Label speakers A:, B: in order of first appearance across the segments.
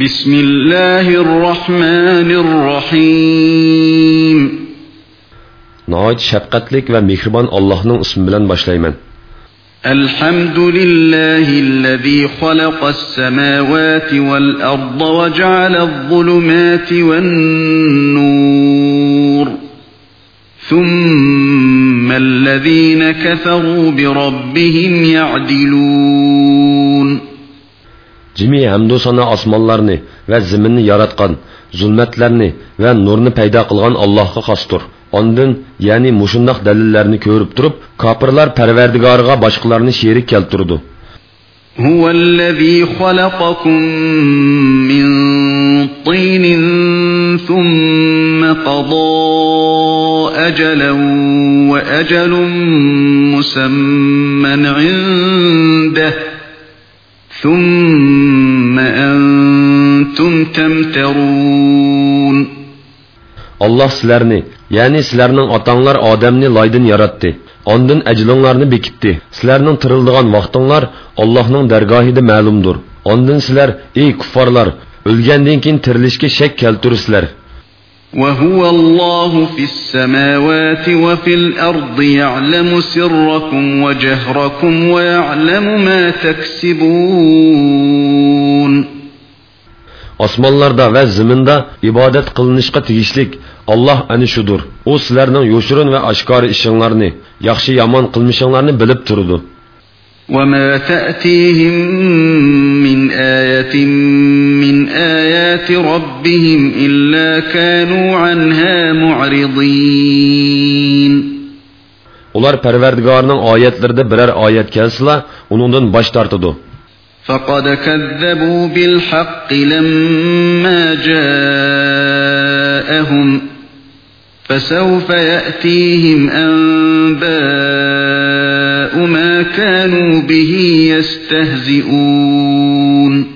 A: بسم الله الرحمن الرحيم
B: نايت شفقتlik ومهربان الله نو اسم bilen başlayman.
A: الحمد لله الذي خلق السماوات والأرض وجعل الظلمات والنور ثم الذين كفروا بربهم يعدلون
B: jimi hamdu sano osmonlarni va ziminni yaratgan zulmatlarni va nurni paydo qilgan allohga xosdir ondan ya'ni mushundoq dalillarni ko'rib turib kofirlar parvardigoriga boshqalarni sherik keltirdi
A: هو الذي خلقكم من طين ثم قضى أجلا وأجل مسمى عنده ثم
B: أنتم تمترون Allah sizlarni, yani sizlarning otanglar odamni loydan yaratdi. Ondan ajlinglarni bekitdi. Sizlarning tirildigan vaqtinglar Allohning dargohida ma'lumdir. Ondan sizlar ey kuffarlar, o'lgandan keyin tirilishga shak keltirsizlar.
A: وهو الله في السماوات وفي الأرض يعلم سركم وجهركم
B: ويعلم ما تكسبون osmonlarda va ziminda ibodat qilinishga tegishlik olloh ana shudur u sizlarning yoshirin va oshkora ishinglarni yaxshi yomon qilmishinglarni bilib turdi
A: وما تأتيهم من آية من آيات ربهم إلا كانوا عنها
B: معرضين Onlar Perverdigarının ayetlerinde birer ayet kelsiler, onundan baş tartıdı.
A: فَقَدْ كَذَّبُوا بِالْحَقِّ لَمَّا جَاءَهُمْ فسوف يأتيهم أنباء ما
B: كانوا به يستهزئون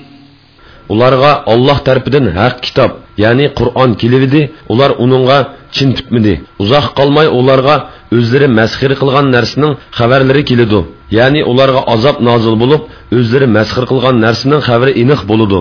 B: Ularga Allah tərəfindən haqq kitab, yəni Qur'an kilividi, ular onunğa chin tutmidi. Uzaq qalmay ularga özləri məsxir qılğan nərsinin xəbərləri kilidu. Yəni ularga azab nazil olub, özləri məsxir qılğan nərsinin xəbəri iniq buludu.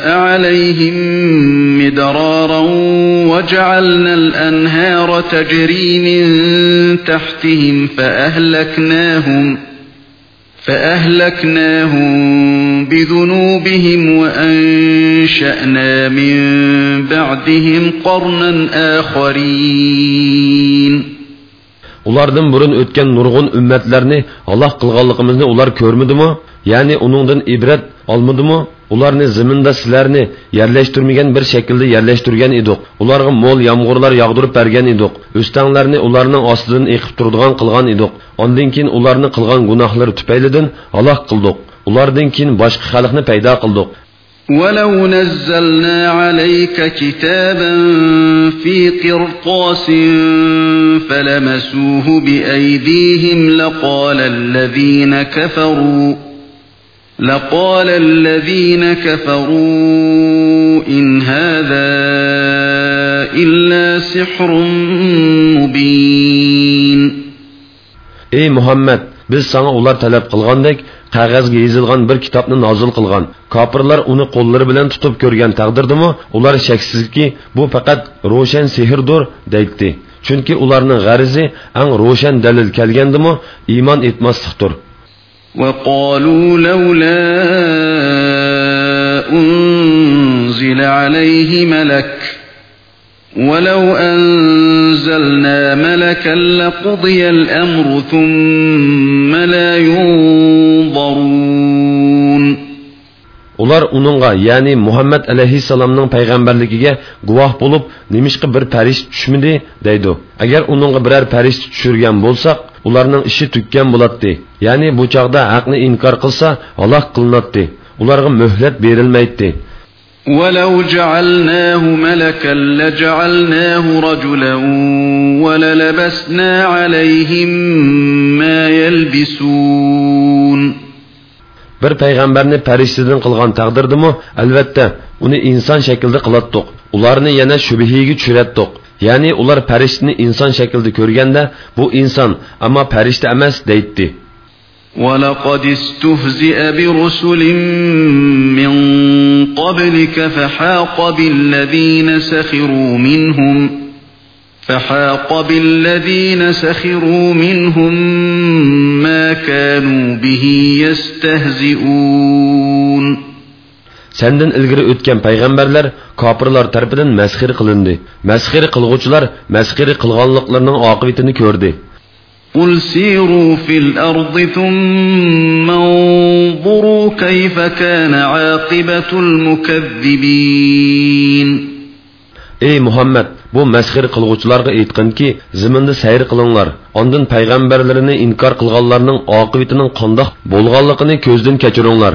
A: السماء عليهم مدرارا وجعلنا الأنهار تجري من تحتهم فأهلكناهم فأهلكناهم بذنوبهم وأنشأنا من بعدهم
B: قرنا آخرين ulardan burun ötken nurg'un ummatlarni halok qilganligimizni ular mü? ya'ni onundan ibret almadı mı? ularni ziminda sizlarni yerlashtirmagan bir shaklda yerlashtirgan edik ularga mo'l yomg'irlar yog'dirib bergan edik o'stanglarni ularning ostidan eqib turadigan qilgan edik ondan keyin ularni qilgan gunohlari tufaylidan halok qildik ulardan keyin boshqa xalqni paydo qildik
A: ولو نزلنا عليك كتابا في قرطاس فلمسوه بأيديهم لقال الذين كفروا لقال الذين كفروا إن هذا
B: إلا سحر مبين Ey Muhammed! Biz sana ular talep qilgandek, qog'ozga yozilgan bir kitobni nozil qilgan. Kofirlar uni qo'llari bilan tutib ko'rgan taqdirdimi, ular shaksizki, bu faqat ro'shan sehrdir, deydi. Chunki ularning g'arizi ang ro'shan dalil kelgandimi, iymon etmaslikdir.
A: وقالوا لولا أنزل عليه ملك ولو أنزلنا ملكا لقضي
B: الأمر ثم لا ينظرون Onlar onunla ya'ni Muhammad alayhissalomning payg'ambarligiga guvoh bo'lib, nemishqa bir periş düşmedi deydi. Eğer onunla birer periş düşürgen bulsak ularning ishi tukkan bo'ladi ya'ni bu chog'da haqni inkor qilsa aloq qilinadi ularga muhlat berilmaydi
A: ولو جعلناه ملكا لجعلناه رجلا وللبسنا عليهم
B: ما يلبسون bir payg'ambarni farishtadan qilgan taqdirdimi albatta uni inson shaklida qilatdiq ularni yana shubhiga tushiratdiq ya'ni ular insan şekilde shaklida de bu inson ammo farishta emas deydi
A: ولقد استهزئ برسل من قبلك فحاق بالذين سخروا منهم فحاق بالذين سخروا منهم ما كانوا به يستهزئون
B: Senden ilgiri o'tgan payg'ambarlar kofirlar tarafidan masxir qilindi. Masxir qilg'uvchilar masxir qilganliklarining oqibatini ko'rdi.
A: Qul siru fil ardi thumma unzuru kayfa
B: kana aqibatul mukazzibin. Ey Muhammad, bu masxir qilg'uvchilarga aytqinki, ziminda sayr qilinglar, ondan payg'ambarlarini inkor qilganlarning oqibatining qandoq bo'lganligini ko'zdan kechiringlar.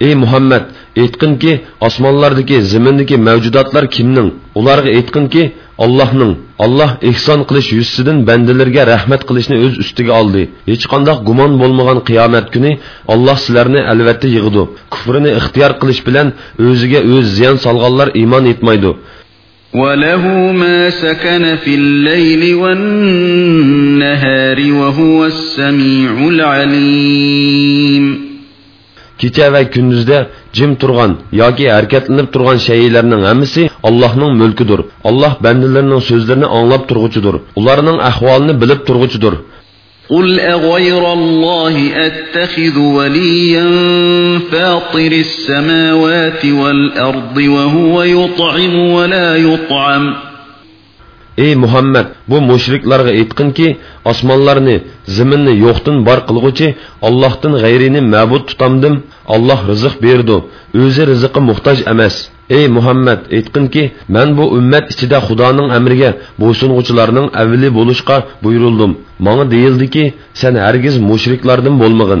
B: ey muhammad aytqinki osmonlardagi zimindagi mavjudotlar kimning ularga aytqinki allohning alloh ehson qilish yuzsidan bandalarga rahmat qilishni o'z ustiga oldi hech qandoq gumon bo'lmagan qiyomat kuni alloh sizlarni albatta yig'di kufrini ixtiyor qilish bilan o'ziga o'z ziyon solganlar iymon etmaydi
A: وله ما سكن في الليل والنهار
B: وهو السميع العليم kecha va kunduzda jim turgan yoki harakatlanib turgan shaylarning hammasi allohning mulkidir alloh bandalarining so'zlarini anglab turg'uchidir ularning ahvolini bilib turg'uchidir
A: قل أغير الله أتخذ وليا فاطر السماوات والأرض وهو يطعم ولا يطعم
B: ey muhammad bu mushriklarga aytqinki osmonlarni ziminni yo'qdan bor qilg'uchi ollohdan g'ayrini ma'bud tutamdim olloh rizq berdi o'zi rizqqa muhtoj emas ey muhammad aytqinki man bu ummat ichida xudoning amriga bo'ysunuvchilarning avli bo'lishga buyurildim manga deyildiki sen hargiz mushriklardan bo'lmag'in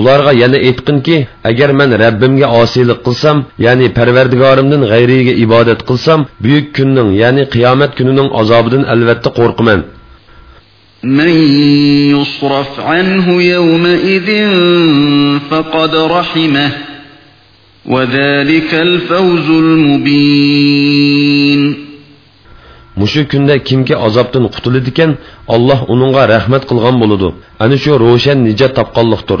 B: ularga yana aytqinki agar man rabbimga osiylik qilsam ya'ni parvardigorimdan g'ayriga ibodat qilsam buyuk kunning ya'ni qiyomat kunining azobidan albatta qo'rqaman
A: من يصرف عنه يومئذ فقد رحمه
B: وذلك الفوز المبين mushu kunda kimki azobdan qutuladikan olloh uningga rahmat qilgan bo'ladi ana shu ro'shan nijot topqanliqdir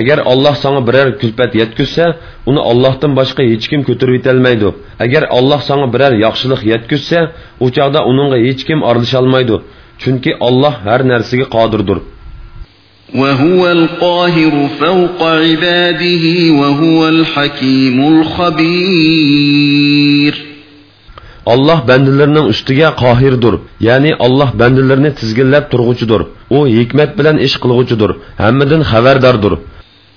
B: agar olloh sanga biror kulpat yetkuzsa uni ollohdan boshqa hech kim ko'tarib yetolmaydi agar olloh sanga biror yaxshilik yetkuzsa u chog'da uningga hech kim aralasholmaydi chunki olloh har narsaga qodirdir
A: وهو القاهر فوق
B: al-hakim al-khabir. Allah bəndilərinin ustiga qahirdir. ya'ni Allah bəndilərini tizginləb turğucudur. O hikmət bilən ish qılğucudur. Həmmədən xəbərdardır.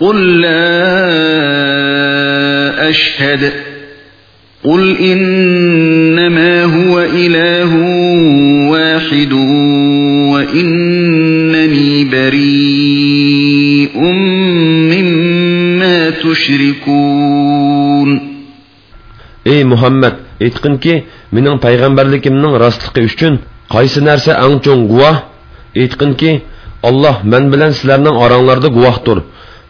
A: قل لا أشهد قل إنما هو إله واحد وإنني بريء مما
B: تشركون Ey Muhammed, etqinki, mening payg'ambarligimning rostligi uchun qaysi narsa ang cho'ng guvoh? Etqinki, Alloh men bilan sizlarning oranglarda guvohdir.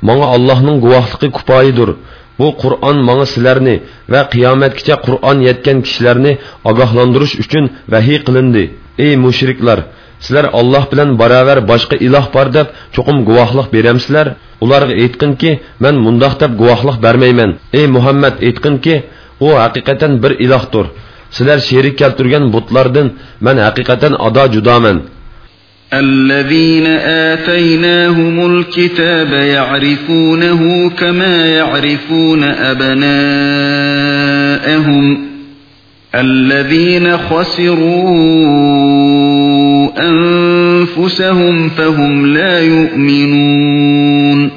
B: Маңа Аллаһның гувахлыгы купайдыр. Bu Qur'on manga sizlarni va qiyomatgacha Qur'on yetgan kishilarni ogohlantirish uchun vahiy qilindi. Ey mushriklar, sizlar Alloh bilan barobar boshqa iloh bor deb cho'qim guvohlik beramsizlar? Ularga aytqinki, men mundoq deb guvohlik bermayman. Ey Muhammad aytqinki, u haqiqatan bir ilohdir. Sizlar sherik keltirgan butlardan men haqiqatan ado judoman.
A: الذين آتيناهم الكتاب يعرفونه كما يعرفون أبناءهم الذين خسروا أنفسهم
B: فهم لا يؤمنون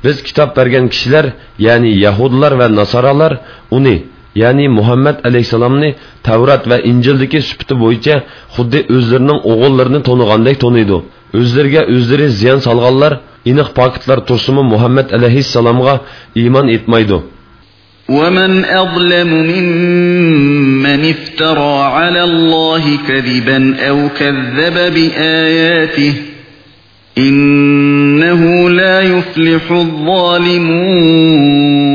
B: Biz kitap bergan kishilar, ya'ni Yahudlar va Nasoralar اوني ya'ni muhammad alayhissalomni tavrat va injildagi sufiti bo'yicha xuddi o'zlarining o'g'illarini to'nigandek to'niydi o'zlariga o'zlari ziyon solganlar iniq pokitlar tursimi muhammad alayhissalomga iymon etmaydi
A: ومن أظلم ممن افترى على الله كذبا أو كذب بآياته
B: إنه لا يفلح الظالمون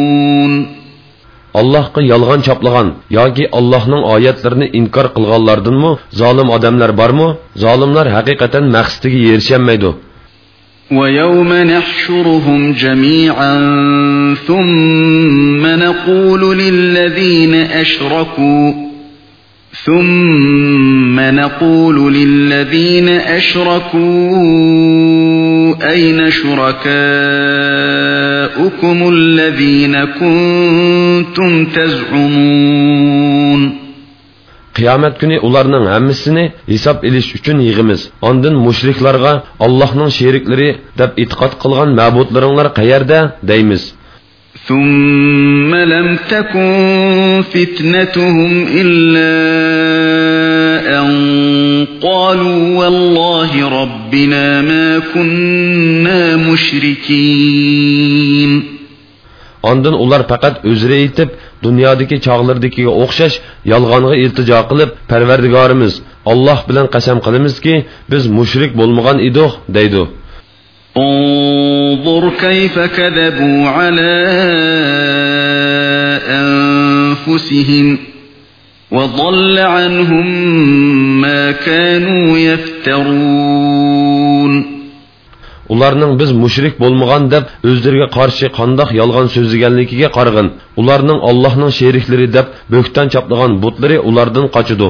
B: Allahqa yalğan çaplağan yoki Allahning oyatlarini inkor qilganlardanmi zolim odamlar bormi? Zolimlar haqiqatan maqsadiga yerishamaydi.
A: ويوم نحشرهم جميعا ثم نقول للذين أشركوا ثم نقول للذين أشركوا أين شركاؤكم
B: الذين كنتم تزعمون qiyomat kuni ularning hammasini hisob ilish uchun yig'imiz ondin mushriklarga allohning sheriklari deb e'tiqod qilgan ma'budlaringlar qayerda deymiz
A: ثم لم تكن فتنتهم إلا أن قالوا والله
B: ربنا ما كنا مشركين Ondan ular faqat o'zre etib, dunyodagi chog'lardagiga o'xshash yolg'onga iltijo qilib, Parvardigorimiz, Alloh bilan qasam qilamizki, biz mushrik bo'lmagan edik, deydi.
A: انظر كيف كذبوا على أنفسهم
B: وضل عنهم ما كانوا يفترون ularning biz mushrik bo'lmagan deb o'zlariga qarshi qandoq yolg'on so'zlaganligiga qarag'in ularning allohning sheriklari deb bo'xton chaplagan butlari ulardan qochidi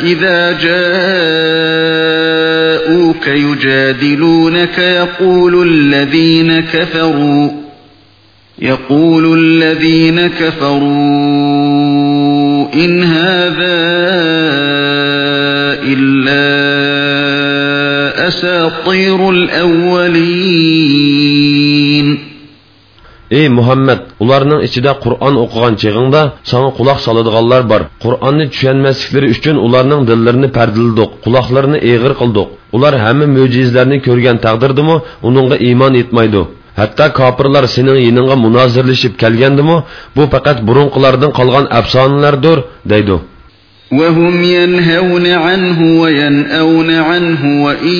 A: إذا جاءوك يجادلونك يقول الذين كفروا يقول الذين كفروا إن هذا إلا
B: أساطير الأولين ey muhammad ularning ichida qur'on o'qigan chig'ingda sanga quloq soladiganlar bor qur'onni tushunmasliklari uchun ularning dillarini pardildiq quloqlarini eg'ir qildiq ular hamma mo'jizlarni ko'rgan taqdirdimi uningga iymon etmaydi hatto kofirlar sening yiningga munozirlashib kelgandimi bu faqat burunqilardan qolgan afsonalardir deydi
A: وَهُمْ يَنْهَوْنَ عَنْهُ وَيَنْأَوْنَ عَنْهُ وَإِنْ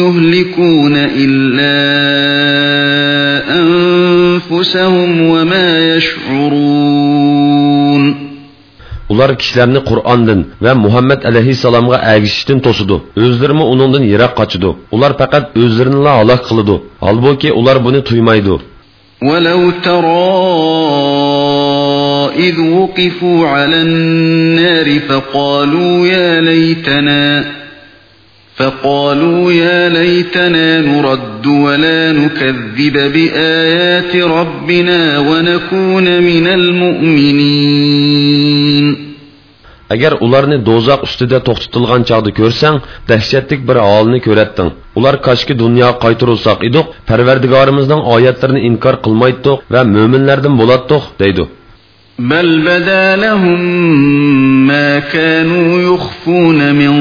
A: يُهْلِكُونَ إِلَّا أَنْفُسَهُمْ
B: وَمَا يَشْعُرُونَ Ular kişilerini Kur'an'dan ve Muhammed aleyhisselam'a ergişişten tosudu. Özlerimi onundan yere kaçıdı. Ular fakat özlerini la Allah kılıdı. Halbuki ular bunu duymaydı.
A: وَلَوْ تَرَى إذ وقفوا على النار فقالوا يا ليتنا فقالوا يا ليتنا نرد ولا نكذب بآيات ربنا
B: ونكون من المؤمنين Әгәр уларны дозақ үстіде тоқтытылған чағды көрсәң, дәхшеттік бір алыны көрәттің. Улар кашки дүния қайтырылсақ идік, пәрвердігарымыздың аяттарыны инкар қылмайттық вә мөмінлердің болаттық, дейді.
A: بل بدا لهم ما كانوا يخفون من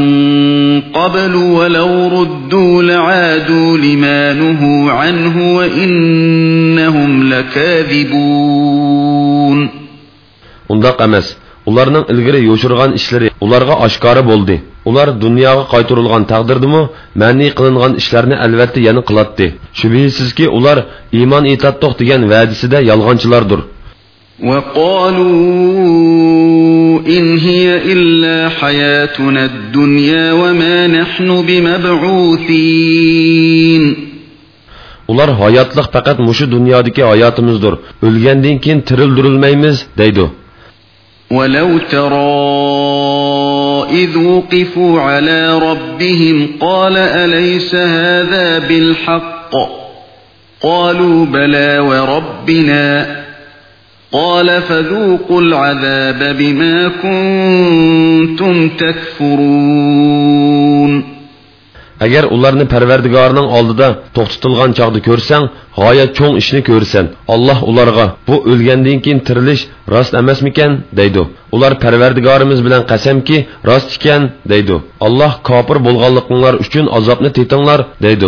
A: قبل ولو ردوا لعادوا لما نهوا عنه وإنهم
B: لكاذبون Undaq emas. Ularning ilgari yo'shirgan ishlari ularga oshkora bo'ldi. Ular dunyoga qaytarilgan taqdirdimi ma'ni qilingan ishlarni albatta yana qiladi. Shubhisizki ular iymon itoat to'q degan va'disida yolg'onchilardir.
A: وقالوا إن هي إلا حياتنا الدنيا وما نحن بمبعوثين
B: Ular hayatlıq faqat mushu dunyodagi hayotimizdir. O'lgandan keyin tirildirilmaymiz deydi.
A: وَلَوْ تَرَى إِذْ وُقِفُوا عَلَى رَبِّهِمْ قَالَ أَلَيْسَ هَذَا بِالْحَقِّ قَالُوا بَلَى وَرَبِّنَا قال فذوقوا العذاب بما
B: كنتم تكفرون Əgər onlarını Pərverdigarının aldıda toxtutilgan çağda görsən, gayet çoğ işini görsən. Allah onlara bu ölgəndən keyin tiriliş rast emasmikan deydi. Ular Pərverdigarımız bilan qasamki, rast ekan deydi. Allah kafir bolğanlıqlar üçün azapni tetinglar deydi.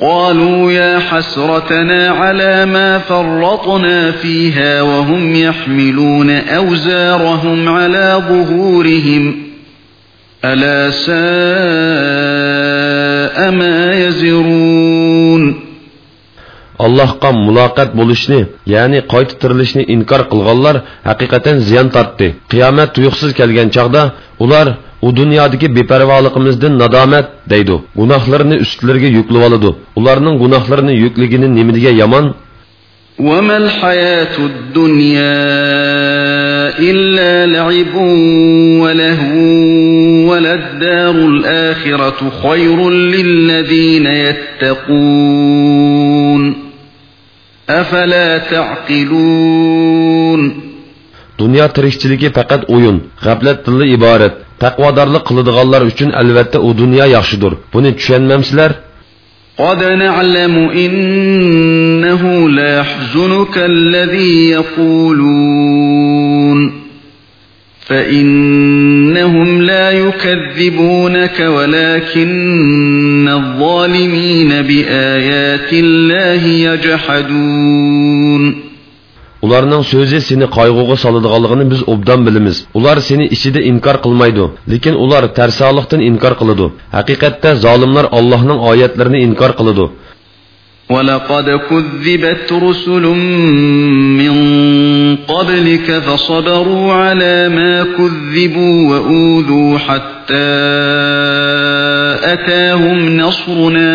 A: قالوا يا حسرتنا على ما فرطنا فيها وهم يحملون أوزارهم على ظهورهم ألا
B: ساء ما يزرون Allohga muloqot bo'lishni, ya'ni qayta tirilishni inkor qilganlar haqiqatan ziyon tortdi. Qiyomat tuyuqsiz kelgan chaqda ular u dunyodagi beparvoligimizdan nadomat deydi gunohlarini ustlariga yuklab oladi ularning gunohlarini yukligini nimaga yomon
A: وما الحياة الدنيا إلا لعب ولهو وللدار الآخرة خير للذين يتقون أفلا تعقلون
B: dunyo tirikchiligi faqat o'yin g'aflatdinli iborat taqvodorlik qiladiganlar uchun albatta u dunyo yaxshidir buni tushunmamsizlar قد نعلم
A: إنه ليحزنك الذي يقولون فإنهم لا يكذبونك ولكن الظالمين بآيات الله
B: يجحدون ularning so'zi seni qayg'uga soladiganligini biz obdan bilamiz ular seni ichida inkor qilmaydi lekin ular tarsalikdan inkor qiladi haqiqatda zolimlar allohning oyatlarini inkor qiladi
A: ولقد كذبت رسل من قبلك فصبروا على ما كذبوا وأوذوا حتى أتاهم نصرنا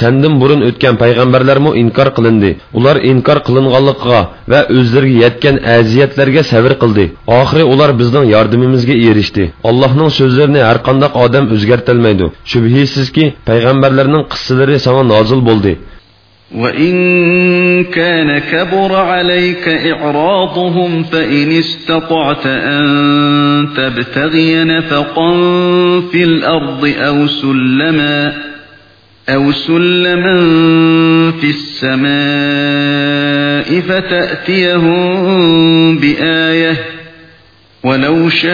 B: Senden burun o'tgan payg'ambarlarmu inkor qilindi. Ular inkor qilinganligiga va o'zlariga yetgan aziyatlarga sabr qildi. Oxiri ular bizning yordamimizga erishdi. Allohning so'zlarini har qanday odam o'zgartirmaydi. Shubhisizki, payg'ambarlarning qissalari sana nozil bo'ldi.
A: وَإِن كَانَ كَبُرَ عَلَيْكَ إِعْرَاضُهُمْ فَإِنِ اسْتَطَعْتَ أَن تَبْتَغِيَ نَفَقًا فِي الْأَرْضِ أَوْ سُلَّمًا أو سلما في السماء فتأتيهم بآية ولو شاء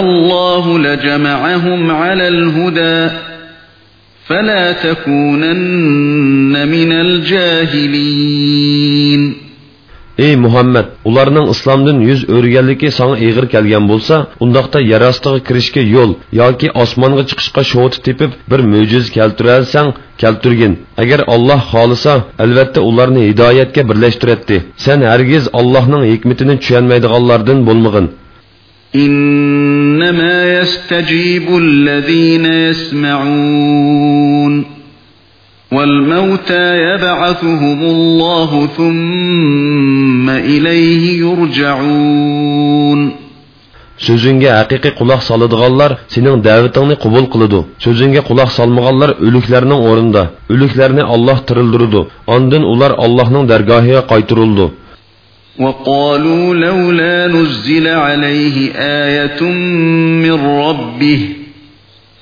A: الله لجمعهم على الهدى فلا تكونن
B: من الجاهلين ey muhammad ularning islomdan yuz o'rganligi sanga ig'ir kelgan bo'lsa undaqda yer ostiga kirishga yo'l yoki osmonga chiqishga shoti tepib bir mo'jiz keltiralsang keltirgin agar olloh xohlasa albatta ularni hidoyatga birlashtiradi san hargiz ollohning hikmatini tushunmaydiganlardan bo'lmag'in
A: إنما يستجيب الذين يسمعون وَالْمَوْتَى يَبْعَثُهُمُ اللّٰهُ ثُمَّ اِلَيْهِ
B: يُرْجَعُونَ Sözünge hakiki kulak salıdığallar senin davetini kabul kılıdı. Sözünge kulak salmağallar ölüklerinin orunda. Ölüklerini Allah tırıldırdı. Andın ular Allah'ın dergahıya kaytırıldı.
A: وَقَالُوا لَوْ لَا نُزِّلَ عَلَيْهِ آيَةٌ مِّن رَبِّهِ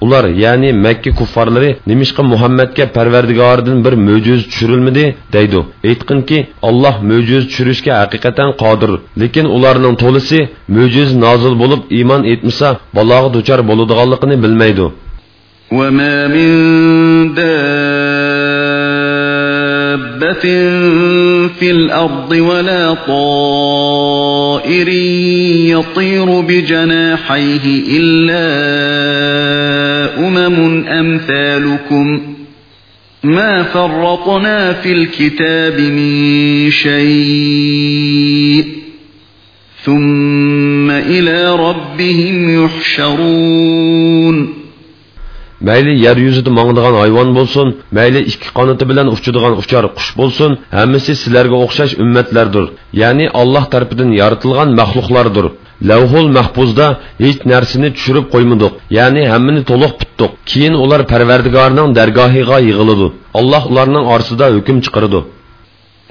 B: ular ya'ni makka kuffarlari nimishqa muhammadga parvardigoridan bir mo'jiz tushirilmadi deydi aytqinki alloh mo'jiz tushirishga haqiqatan qodir lekin ularning to'lisi mo'jiz nozil bo'lib iymon etmasa balog'a duchor bo'ladiganligini bilmaydi
A: وما من دابة في الأرض ولا طائر يطير بجناحيه إلا أمم أمثالكم ما فرطنا في الكتاب من شيء ثم إلى ربهم يحشرون
B: mayli yer yuzida mongdigan hayvon bo'lsin mayli ikki qanoti bilan uchadigan uchar qush bo'lsin hammasi sizlarga o'xshash ummatlardir ya'ni alloh tarafidan yaratilgan maxluqlardir lavhul mahbuzda hech narsani tushirib qo'ymadik ya'ni hammani to'liq tutdiq keyin ular parvardigorning dargohiga yig'iladi alloh ularning orasida hukm chiqardi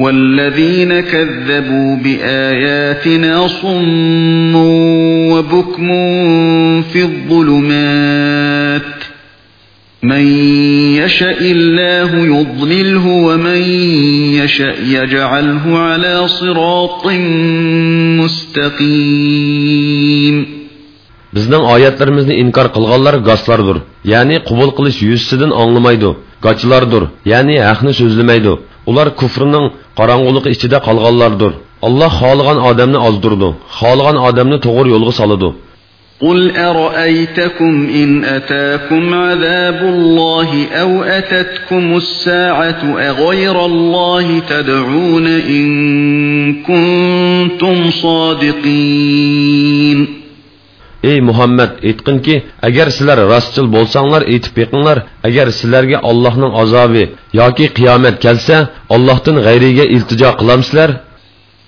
A: والذين كذبوا بآياتنا صم وبكم في الظلمات مَن يَشَأِ اللَّهُ يُضْلِلْهُ وَمَن يَشَأْ يَجْعَلْهُ عَلَى صِرَاطٍ
B: مُسْتَقِيمٍ Bizning oyatlarimizni inkor qilganlar gaslardir, ya'ni qabul qilish yuzsidan anglamaydi, gachlardir, ya'ni haqni so'zlamaydi. Ular kufrning qorong'uligi ichida qolganlardir. Alloh xohlagan odamni ozdirdi, xohlagan odamni to'g'ri yo'lga soladi.
A: قل أرأيتكم إن أتاكم عذاب الله أو أتتكم الساعة أغير الله تدعون إن كنتم
B: صادقين Ey Muhammed etqinki agar sizlar rostchil bo'lsanglar etib beqinglar agar sizlarga Allohning azobi yoki qiyomat kelsa Allohdan g'ayriga iltijo qilamsizlar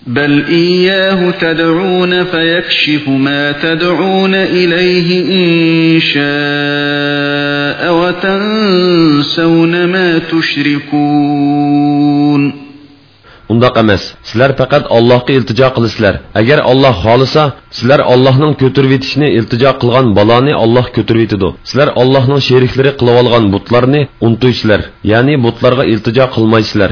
A: بل إياه تدعون فيكشف ما تدعون إليه إن شاء وتنسون ما
B: تشركون Undaq emas. Sizlar faqat Allohga iltijo qilasizlar. Agar Alloh xolisa, sizlar Allohning ko'tirib yetishini iltijo qilgan baloni Alloh ko'tirib yetadi. Sizlar Allohning sheriklari qilib olgan butlarni unutaysizlar. Ya'ni butlarga iltijo qilmaysizlar.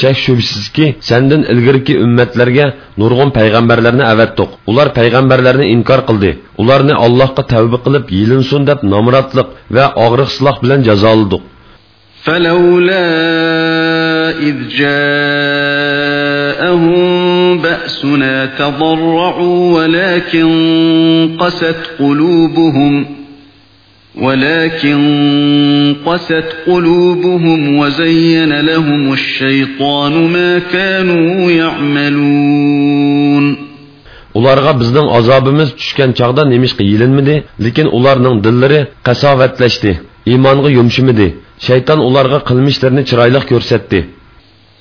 B: shak shubsizki sandan ilgirki ummatlarga nurg'un payg'ambarlarni avatdiq ular payg'ambarlarni inkor qildi ularni allohga tavba qilib yilinsin deb nomrodlik va og'riq siloh bilan jazoladik
A: فلولا إذ جاءهم بأسنا تضرعوا ولكن قست قلوبهم ولكن قست قلوبهم وزين
B: لهم الشيطان ما كانوا يعملون Уларга біздің азабымыз түшкен чағда неміш қиылынмыды, лекен уларның диллері қасаветләшті, иманға юмшымыды. Шайтан уларга қылмышларны чырайлық көрсетті.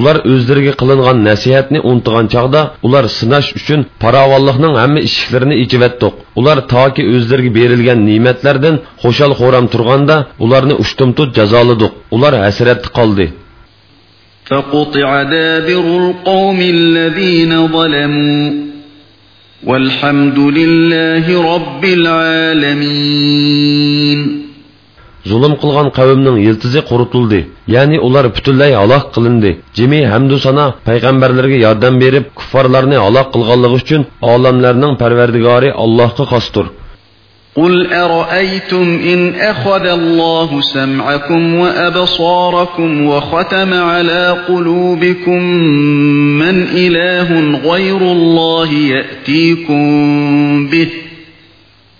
B: ular o'zlariga qilingan nasihatni unutgan chog'da ular sinash uchun paravonlikning hamma eshiklarini echivatdiq ular toki o'zlariga berilgan ne'matlardan xo'shal xo'ram turganda ularni ushtumtut jazolidiq ular hasratda qoldi
A: فقطع دابر القوم الذين ظلموا والحمد لله رب العالمين
B: zulm qilgan qavmning yiltizi quritildi ya'ni ular butunlay halok qilindi jimi hamdu sano payg'ambarlarga yordam berib kuffarlarni halok qilganligi uchun olamlarning parvardigori allohga xosdir
A: قل أرأيتم إن أخذ الله سمعكم وأبصاركم وختم على قلوبكم من إله غير الله يأتيكم به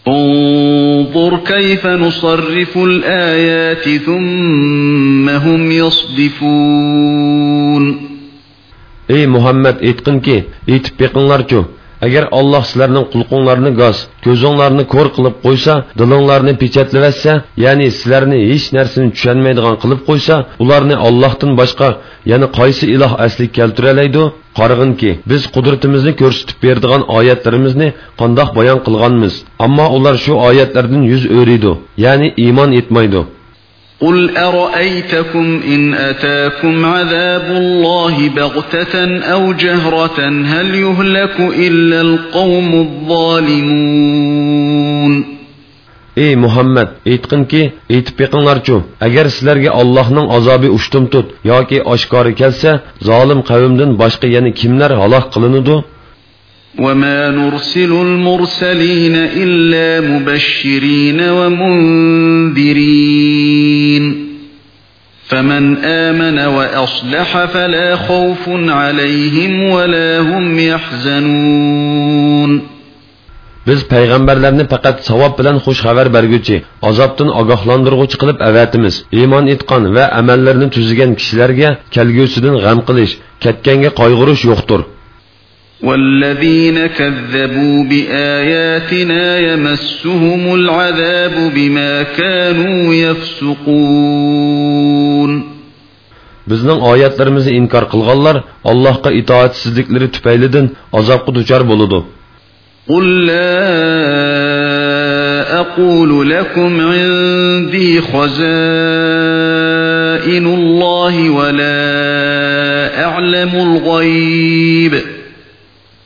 A: انظر كيف نصرف الآيات ثم
B: هم يصدفون اي محمد اتقن كي اتبقن لارجو agar olloh sizlarning qulqinglarni goz ko'zinglarni ko'r qilib qo'ysa dilinglarni pechatlavassa ya'ni sizlarni hech narsani tushunmaydigan qilib qo'ysa Allah'tan başka yani kaysi ilah iloh asli keltiralaydi ki biz qudratimizni ko'rsatib beradigan oyatlarimizni qandoq bayan qilganmiz Ama ular şu oyatlardan yüz o'riydi ya'ni iman etmaydi
A: قل أرأيتكم إن أتاكم عذاب الله بغتة أو جهرة
B: هل يهلك إلا القوم الظالمون ey Muhammed, ki, aytqinki aytib beqinglarchu agar sizlarga Allah'ın azabı uçtum tut ya ki oshkori kelsa zalim qavmdan boshqa yana kimlar halok qilinadi
A: وما نرسل المرسلين إلا مبشرين ومنذرين فمن آمن وأصلح فلا خوف عليهم ولا
B: هم يحزنون Biz payg'ambarlarni faqat savob bilan xush xabar berguchi, azobdan ogohlantirguvchi qilib avatimiz. Iymon etgan va amallarini tuzigan kishilarga kelgusidan g'am qilish, ketganga qayg'urish yo'qdir.
A: والذين كذبوا بآياتنا يمسهم
B: العذاب بما كانوا يفسقون Bizning oyatlarimizni inkor qilganlar Allohga itoatsizliklari tufaylidan azobga duchor bo'ladi.
A: Qul la aqulu lakum indi xazainullohi va la a'lamul g'oyib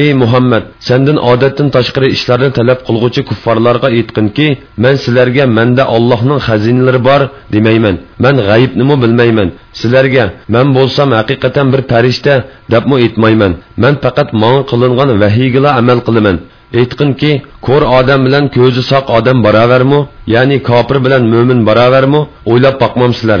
B: ey muhammad sendin odatdan tashqari ishlarni talab qilg'uchi kuffarlarga aytqinki man sizlarga manda ollohning xazinalari bor demayman man g'ayibnimi bilmayman sizlarga man bo'lsam haqiqatan bir farishta debmi aytmayman man faqat manga vehigila amel amal qilaman aytqinki ko'r odam bilan ko'zi adam odam baravarmi ya'ni kofir bilan mo'min baravarmi o'ylab boqmamsizlar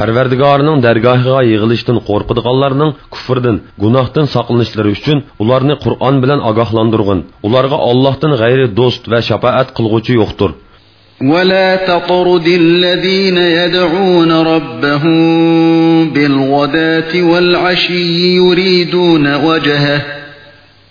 B: parvardigorining dargohiga yig'ilishdan qo'rqadiganlarning kufrdan gunohdan saqlanishlari uchun ularni qur'on bilan ogohlantirg'in ularga ollohdan g'ayri do'st va shafaat qilg'uchi yo'qdir
A: ولا تطرد الذين يدعون ربهم بالغداة والعشي يريدون وجهه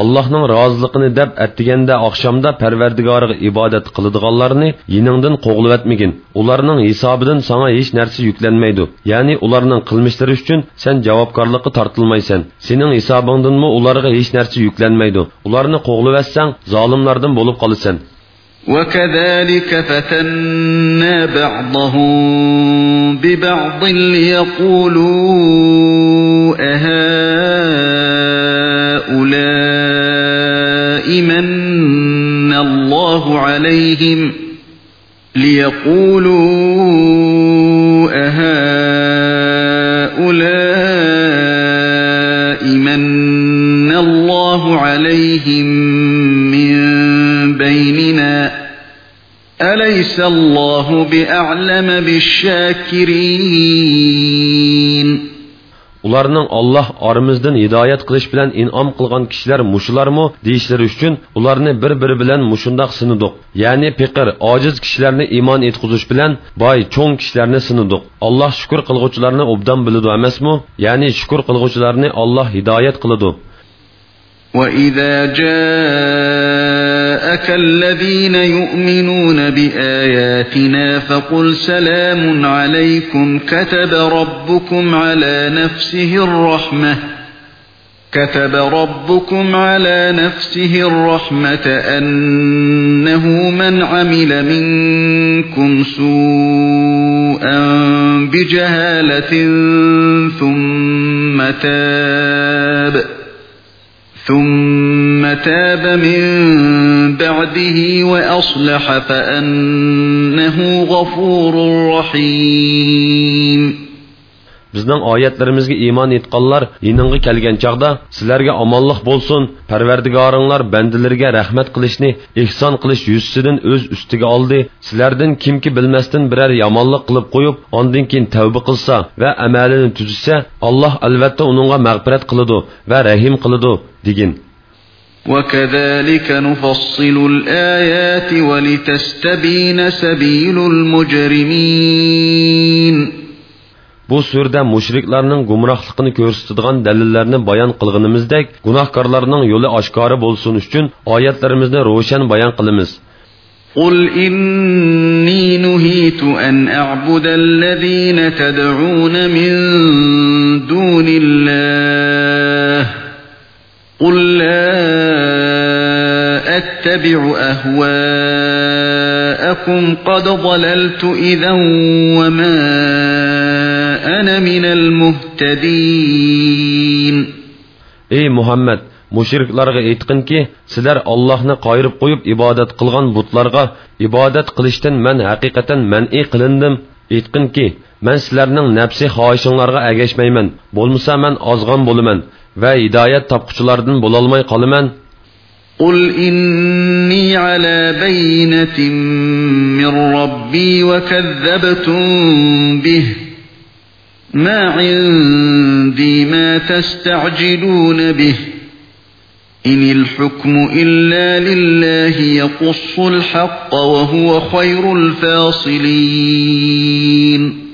B: allohning roziliqini deb attiganda oqshomda parvardigoriga ibodat qiladiganlarni yiningdan qo'g'livatmagin ularning hisobidan sana hech narsa yuklanmaydi ya'ni ularning qilmishlari uchun sen javobgarlikqa tortilmaysan sening hisobingdanmi ularga hech narsa yuklanmaydi ularni qo'g'livatsang zolimlardan bo'lib qolasan
A: وكذلك فتنا بعضهم ببعض ليقولوا أهؤلاء من الله عليهم ليقولوا أهؤلاء من الله عليهم من بيننا
B: أليس الله بأعلم بالشاكرين ularning Alloh orimizdan hidoyat qilish bilan in'om qilgan kishilar mushularmi deyishlari uchun ularni bir-biri bilan mushundoq sinidiq. Ya'ni piqir, ojiz kishilarni iymon etkizish bilan boy, cho'ng kishilarni sinidiq. Alloh shukr qilguvchilarni obdan biladi emasmi? Ya'ni shukr qilguvchilarni Alloh hidoyat qiladi.
A: وَإِذَا جاءك الذين يؤمنون بآياتنا فقل سلام عليكم كتب ربكم على نفسه الرحمة كتب ربكم على نفسه الرحمة أنه من عمل منكم سوءا بجهالة ثم تاب ثم تاب من به وأصلح
B: فأنه غفور رحيم Bizning oyatlarimizga iymon etganlar yiningga kelgan chaqda sizlarga omonlik bo'lsin. Parvardigoringlar bandalarga rahmat qilishni, ihson qilish yuzsidan o'z ustiga oldi. Sizlardan kimki bilmasdan biror yomonlik qilib qo'yib, ondan keyin tavba qilsa va amalini tuzsa, Alloh albatta uningga mag'firat qiladi va rahim qiladi, degin.
A: وكذلك نفصل الآيات ولتستبين
B: سبيل المجرمين Bu surda mushriklarning gumrohligini ko'rsatadigan dalillarni bayon qilganimizdek, gunohkorlarning yo'li oshkora bo'lsin uchun oyatlarimizni ro'shan bayon qilamiz.
A: قل إني نهيت أن أعبد الذين تدعون من دون الله قل لا أتبع أهواءكم قد ضللت إذا وما أنا من
B: المهتدين Ey Muhammed! mushriklarga aytqinki sizlar ollohni qoyirib qo'yib ibodat qilgan butlarga ibodat qilishdan man haqiqatan man'iy qilindim aytqinki man sizlarning nafsiy xohishinglarga agashmayman bo'lmasa man ozg'on bo'laman hidayet tapkıçılardan bulalmayı kalımen.
A: Kul قل إني على بينة من ربي وكذبتم به ما عندي ما تستعجلون به إن الحكم إلا لله يقص الحق وهو خير
B: الفاصلين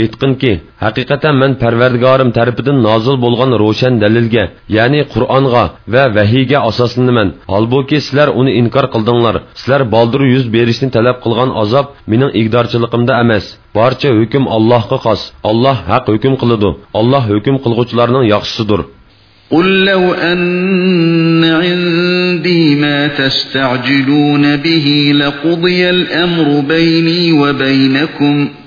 B: aytqinki haqiqatan man parvardigorim tarafidan nozil bo'lgan ro'shan dalilga ya'ni qur'onga va vahiyga asoslanaman holbuki sizlar uni inkor qildinglar sizlar boldir yuz berishni talab qilgan azob mening igdorchiligimda emas barcha hukm allohga xos olloh haq hukm qiladi olloh hukm qilg'uvchilarning yaxshisidir
A: قل لو أن عندي ما تستعجلون به لقضي الأمر بيني وبينكم ۖ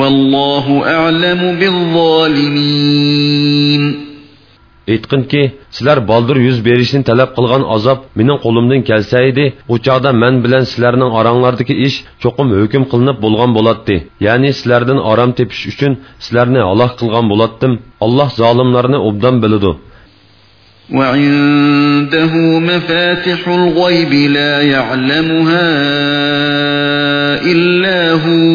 A: Vallahu a'lamu bizzalimin.
B: Aytqinki, sizlar baldır yuz berishni talab qilgan azob mening qo'limdan kelsa edi, u chaqda men bilan sizlarning oranglardagi ish cho'qim hukm qilinib bo'lgan bo'lardi. Ya'ni sizlardan orom tepish uchun sizlarni aloq qilgan bo'lardim. Alloh zolimlarni obdan biladi.
A: وعنده مفاتح الغيب لا يعلمها إلا هو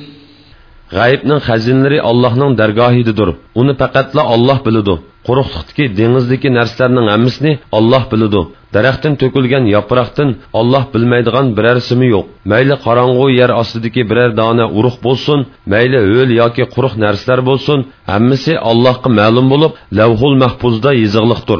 B: g'ayibning xazinlari allohning dargohididir uni faqatla olloh biladi quruqliqdiki dengizdagi narsalarning hammasini olloh biladi daraxtdan to'kilgan yaproqdan olloh bilmaydigan birarsimi yo'q mayli qorong'u yer ostidagi biror dona urug' bo'lsin mayli ho'l yoki quruq narsalar bo'lsin hammasi allohga ma'lum bo'lib lavhul mahfuzda yizig'liqdir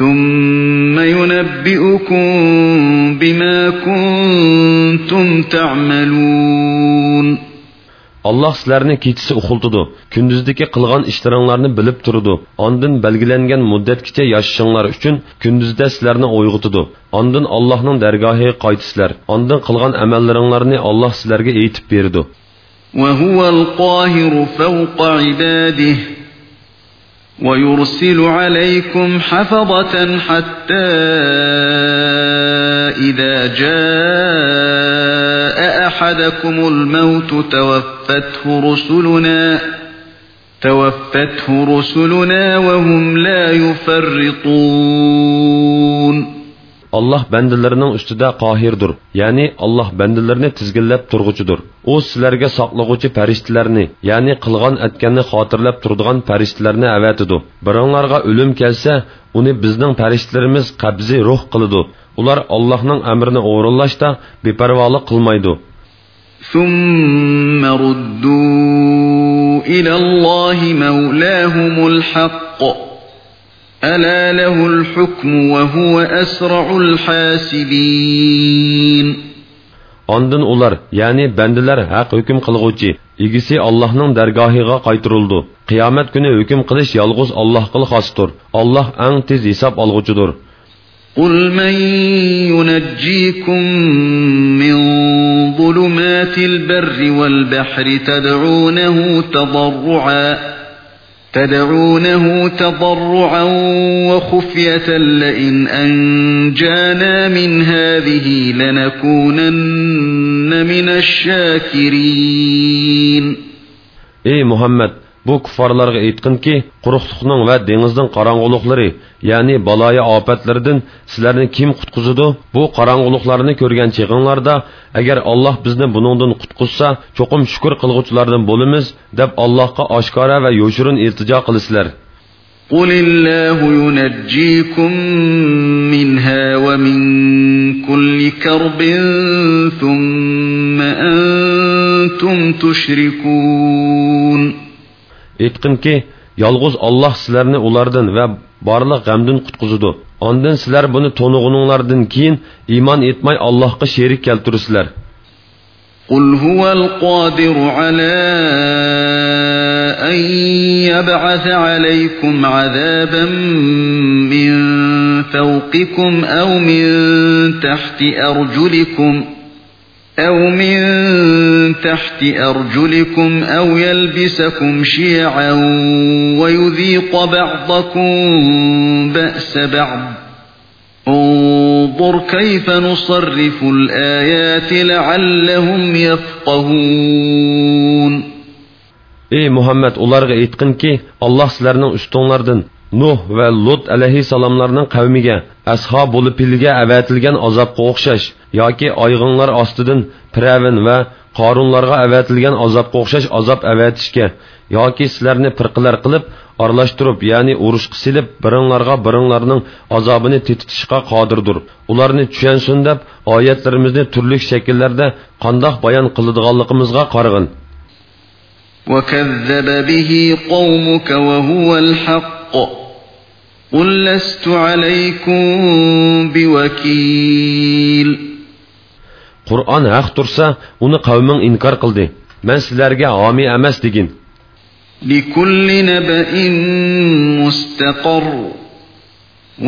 A: ثم ينبئكم
B: بما كنتم تعملون Allah sizlarni kechisi uxultidi, kunduzdagi qilgan ishlaringlarni bilib turdi. Ondan belgilangan muddatgacha yashashinglar uchun kunduzda sizlarni uyg'otidi. Ondan Allohning dargohiga qaytisizlar. Ondan qilgan amallaringlarni Allah sizlarga aytib berdi.
A: Wa huval qahiru fawqa ibadihi ويرسل عليكم حفظة حتى إذا جاء أحدكم الموت توفته رسلنا توفته رسلنا
B: وهم لا يفرطون Allah bəndələrinin üstüdə qahirdir. Yəni Allah bəndələrini tizginləb turğucudur. O sizlərə saqlığıcı fərishtələrini, yəni qılğan etkənni xatırlab turduğan fərishtələrini əvətidu. Birinlərə ölüm gəlsə, uni bizning farishtalarimiz qabzi ruh qiladi. Ular Allohning amrini o'rinlashda beparvolik qilmaydi. ثم
A: ردوا إلى الله مولاهم الحق ألا له الحكم وهو أسرع الحاسبين
B: Ondan ular, yani bendiler hak hüküm kılgıcı, İgisi Allah'ın dergahıga kaytırıldı. Kıyamet günü hüküm kılış yalgız Allah kıl hastır. Allah en tiz hesap algıcıdır.
A: قل من ينجيكم من ظلمات البر والبحر تدعونه تضرعاً تدعونه تضرعا وخفية لئن أنجانا من هذه لنكونن من الشاكرين
B: إيه محمد bu kuffarlarga aytqinki quruqliqning va dengizning qorong'uliqlari ya'ni baloyi ofatlardan sizlarni kim qutqizadi bu qorong'uliqlarni ko'rgan chig'inlarda agar alloh bizni buningdan qutqizsa cho'qim shukur qilg'uvchilardan bo'lamiz deb allohga oshkora va yoshirin iltijo qilasizlar
A: قل الله ينجيكم منها ومن كل كرب ثم أنتم
B: تشركون aytqinki yolg'iz olloh sizlarni ulardan va borliq g'amdan qutqizudi ondan sizlar buni to'nig'ininglardan keyin iymon etmay allohga sherik keltirsizlar
A: قل هو القادر على أن يبعث عليكم عذابا من فوقكم أو من تحت أرجلكم ۖ أو من تحت أرجلكم أو يلبسكم شيعا ويذيق بعضكم بأس بعض انظر
B: كيف نصرف الآيات لعلهم يفقهون Ey Muhammed onlarga aytqinki, Allah sizlarning ustinglardan Nuh va Lut alayhi salomlarning qavmiga ashob pilga avatilgan azobga o'xshash yoki oyg'inlar ostidan piravin va qorunlarga avatilgan azobga o'xshash azob avatishga yoki sizlarni pirqilar qilib aralashtirib ya'ni urushqa silib biringlarga biringlarning azobini tetitishga qodirdir ularni tushansin deb oyatlarimizni turli shakllarda qandoq bayon qiladiganligimizga qarag'in
A: وكذب به قومك وهو
B: الحق قل لست عليكم بوكيل Qur'on haq tursa, uni qavming inkor qildi. Men sizlarga homi emas degin. Likulli naba'in mustaqar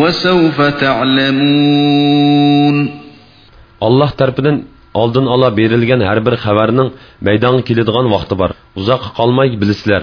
B: va sawfa ta'lamun. Alloh tarafidan oldin ola berilgan har bir xabarning maydonga keladigan vaqti bor. Uzoq qolmay bilasizlar.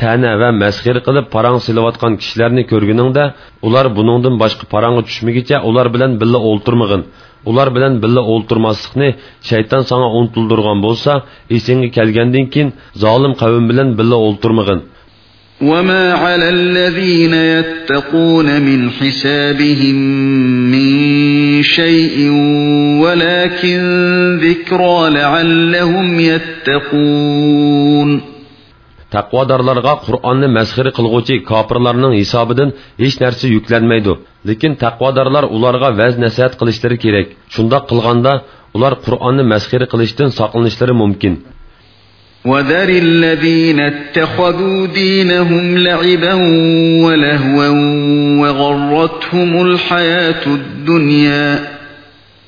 B: tana va masxir qilib parang silayotgan kishilarni ko'rguningda ular buningdan boshqa parang'a tushmagicha ular bilan birga o'ltirmag'in ular bilan birga o'ltirmaslikni shayton sanga untildirgan bo'lsa esingga kelgandan keyin zolim qavm bilan birga o'ltirmag'in
A: وما على الذين يتقون من حسابهم من شيء ولكن
B: ذكرى لعلهم يتقون taqvodorlarga qur'onni masxiri qilg'uvchi kofirlarning hisobidan hech narsa yuklanmaydi lekin taqvodorlar ularga vaz nasihat qilishlari kerak shundoq qilganda ular qur'onni masxiri qilishdan saqlanishlari mumkin
A: وذر الذين اتخذوا دينهم لعبا ولهوا وغرتهم الحياة الدنيا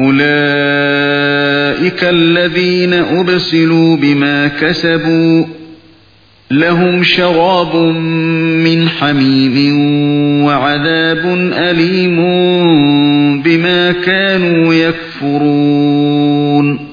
A: أولئك الذين أبسلوا بما كسبوا لهم شراب من حميم وعذاب أليم بما كانوا
B: يكفرون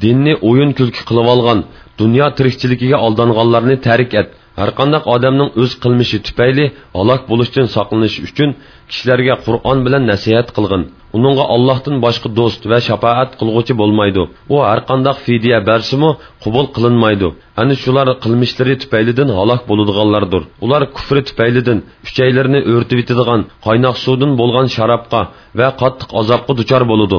B: دينني oyun külkü kılıvalgan, dünya tırıkçılıkıya aldanganlarını terk et. har qandaq odamning o'z qilmishi tufayli halok bo'lishdan saqlanish uchun kishilarga qur'on bilan nasihat qilg'in uningga allohdan boshqa do'st va shafoat qilg'uchi bo'lmaydi u har qandaq fidya bersimu qubul qilinmaydi ana shular qilmishlari tufaylidan halok bo'ladiganlardir ular kufri tufaylidan uchaylarini o'rtib yetadigan qaynoq suvdan bo'lgan sharobqa va qattiq azobga duchor bo'ladi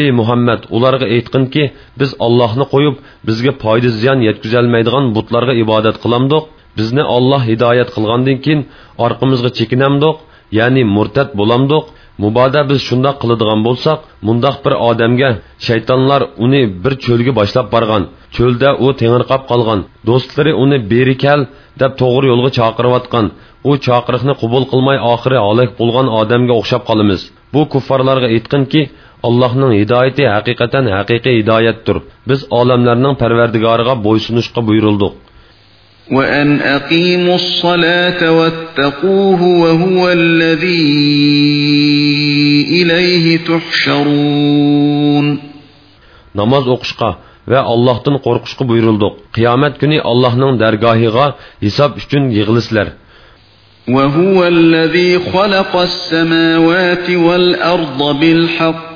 B: ey Muhammed, muhammad ularga ki biz ollohni qo'yib bizga foyda ziyon yetkazolmaydigan butlarga ibodat qilamdiq bizni olloh hidoyat qilgandan keyin arkamızga çekinemdok, ya'ni murtet bulamdok. mubodo biz şunda qiladigan bo'lsak mundoq bir odamga şeytanlar onu bir cho'lga boshlab bargan, çölde o tengirqab qolgan do'stlari uni beri kal deb doğru yolu chaqirayotgan o chaqiriqni qabul kılmay oxiri halok bulgan odamga okşap qolamiz bu kuffarlarga ki. Allah'ın hidayeti hakikaten hakiki hidayettir. Biz alemlerinin perverdigarına boysunuşka buyurulduk.
A: وَأَنْ أَقِيمُوا الصَّلَاةَ وَاتَّقُوهُ وَهُوَ الَّذ۪ي اِلَيْهِ تُحْشَرُونَ
B: Namaz okuşka ve Allah'tan korkuşka buyurulduk. Kıyamet günü Allah'ın dergahiga hesap üçün yığılıslar. وَهُوَ
A: الَّذ۪ي خَلَقَ السَّمَاوَاتِ وَالْأَرْضَ بِالْحَقِّ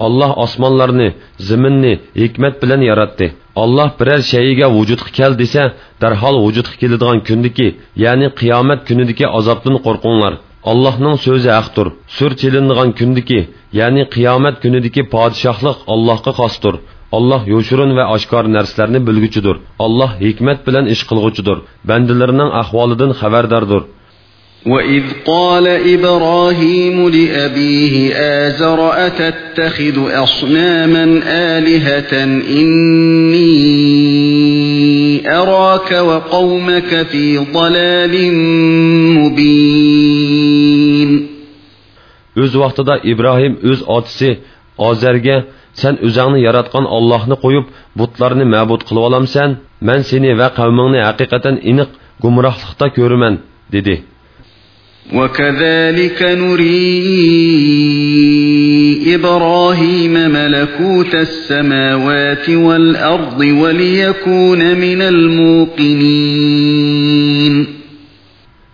B: Allah osmonlarni, zaminni hikmat bilan yaratdi. Allah biror shayga vujudga kel desa, darhol vujudga keladigan kundiki, ya'ni qiyomat kunidagi azobdan qo'rqinglar. Allohning so'zi haqdir. Sur chelinadigan kundiki, ya'ni qiyomat kunidagi podshohlik Allohga xosdir. Allah yoshurun və aşkar nərslərini bilgücüdür. Allah hikmət bilən iş qılğıcıdır. Bəndələrinin əhvalıdan xəbərdardır.
A: وَإِذْ قَالَ إِبْرَاهِيمُ لِأَبِيهِ آزَرَ أَتَتَّخِذُ أَصْنَامًا آلِهَةً إِنِّي أَرَاكَ
B: وَقَوْمَكَ فِي ضَلَالٍ مُبِينٍ Öz vaqtida İbrahim öz otisi Azerge sen özünü yaratqan Allah'ını qoyub butlarını məbud qılıb alamsan, mən seni və qavmingni həqiqətən iniq gumrahlıqda görümən, dedi.
A: وَكَذَلِكَ نُرِي إِبْرَاهِيمَ مَلَكُوتَ السَّمَاوَاتِ وَالْأَرْضِ وَلِيَكُونَ مِنَ
B: الْمُوقِنِينَ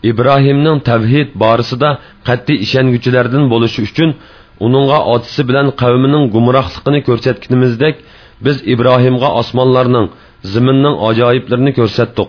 B: İbrahim'nin tevhid barısında qatti işengüçülerden buluşu üçün onunla atısı bilen kavminin gumrahlıkını görsetkimizdek biz İbrahim'e asmanlarının, ziminin acayiplerini görsettik.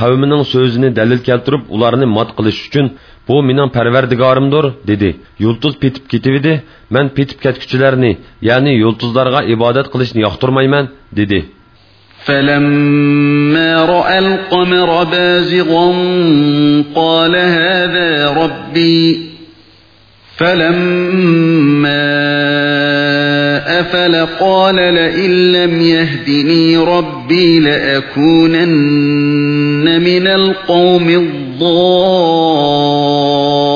B: qavmining so'zini dalil keltirib ularni mot qilish uchun bu mening parvardigorimdir dedi yulduz petib ketibdi man petib ketguchilarni ya'ni yulduzlarga ibodat qilishni yoqtirmayman dedi
A: فلما رأى القمر بازغا قال هذا ربي فلما أفل قال لئن لم يهدني ربي لأكونن من القوم الضالين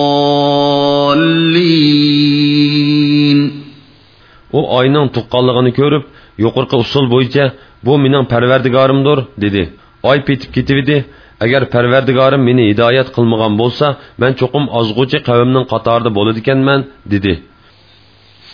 B: O ayının tuqqanlığını görüp, yuqurqi usul bo'yicha bu mening parvardigorimdir dedi oy petib ketividi agar parvardigorim meni hidoyat qilmagan bo'lsa man cho'qim ozg'uchi qavmning qatorida bo'ladikanman dedi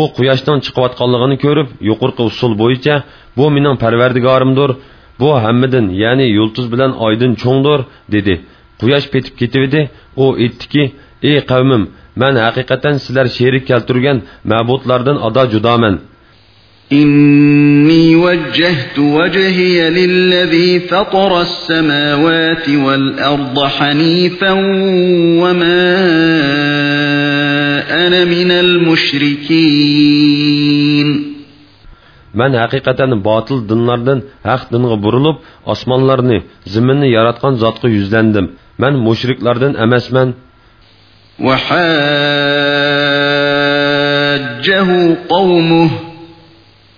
B: u quyoshdan chiqayotganligini ko'rib yuqorqi usul bo'yicha bu mening parvardigorimdir bu hammadan ya'ni yulduz bilan oydin cho'ngdir dedi quyosh petib ketibdi u aytdiki ey qavmim man haqiqatan sizlar sherik keltirgan ma'budlardan ado judoman
A: إني وجهت وجهي للذي فطر السماوات والأرض حنيفا
B: وما أنا من المشركين Mən həqiqətən batıl dinlərdən haq dinə burulub, زمن zəminni yaratqan zatqa من مشرك لردن أمس من وحاجه
A: قومه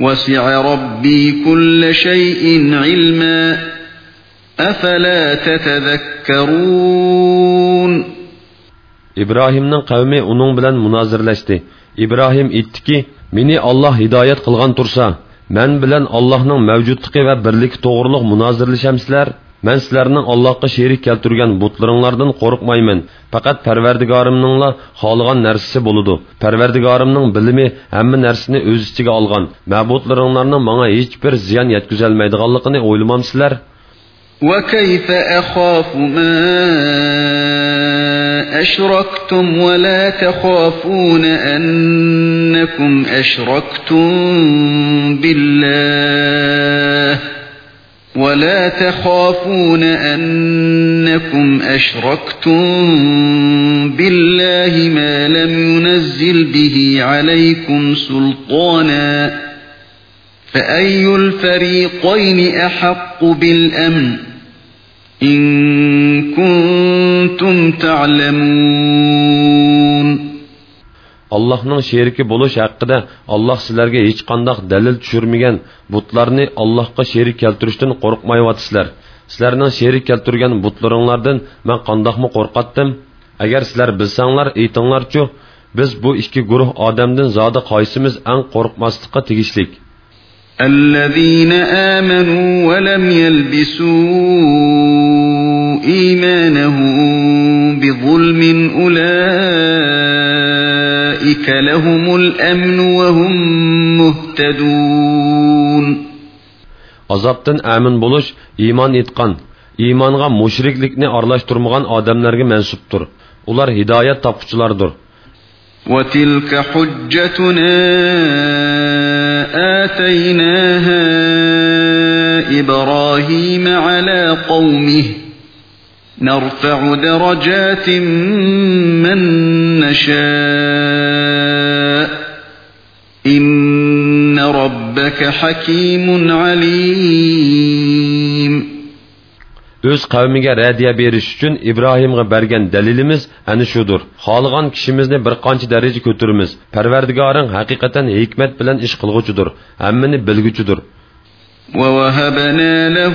A: وَسِعَ رَبِّي كُلَّ شَيْءٍ عِلْمًا أَفَلَا
B: تَتَذَكَّرُونَ İbrahim'nin kavmi onun bilen münazirleşti. İbrahim ittiki, meni Allah hidayet kılgan tursa, men bilen Allah'ın mevcutluğu ve birlik doğruluk münazirleşemsiler.'' Мен сілерінің Аллахқа шерік келтірген бұтларыңлардың қорықмаймын. Пақат пәрвердігарымныңла қалыған нәрсісі болуды. Пәрвердігарымның білімі әмі нәрсіні өз істіге алған. Мәбұтларыңларының маңа ешбір зиян еткізелмейдіғалықыны ойлымам сілер.
A: وكيف أخاف ما أشركتم ولا تخافون أنكم أشركتم بالله ولا تخافون أنكم أشركتم بالله ما لم ينزل به عليكم سلطانا فأي الفريقين أحق بالأمن
B: إن كنتم تعلمون Allahның şeriki buluş haqqında Allah sizlərə heç qandaq dəlil düşürməyən butlarni Allahqa şerik keltirishdən qorxmayvatsızlar. Sizlərinin şerik keltirgan butlarınlardan mən qandaqmı qorqatdım? Əgər sizlər bilsənglər, aytinglarçu, biz bu iki guruh adamdan zadı qaysımız ən qorxmaslıqqa tegishlik.
A: الذين آمنوا ولم يلبسوا إيمانهم بظلم أولئك ذلك لهم الأمن وهم مهتدون
B: Azaptan amin buluş, iman itkan, imanğa müşriklikni arlaştırmagan adamlarga mensuptur. Ular hidayet tapıcılardır.
A: وَتِلْكَ حُجَّتُنَا آتَيْنَاهَا إِبْرَاهِيمَ عَلَى قَوْمِهِ نرفع درجات من نشاء إن ربك
B: حكيم عليم Өз қавмиге рәдия беріш үшін Ибрахимға берген дәлеліміз әні шудыр. Халған кішімізді бір қанчы дәреже көтіріміз. Пәрвердігарың хақиқатан хикмет білен іш қылғычыдыр, әмміні білгічыдыр.
A: وَوَهَبَنَا لَهُ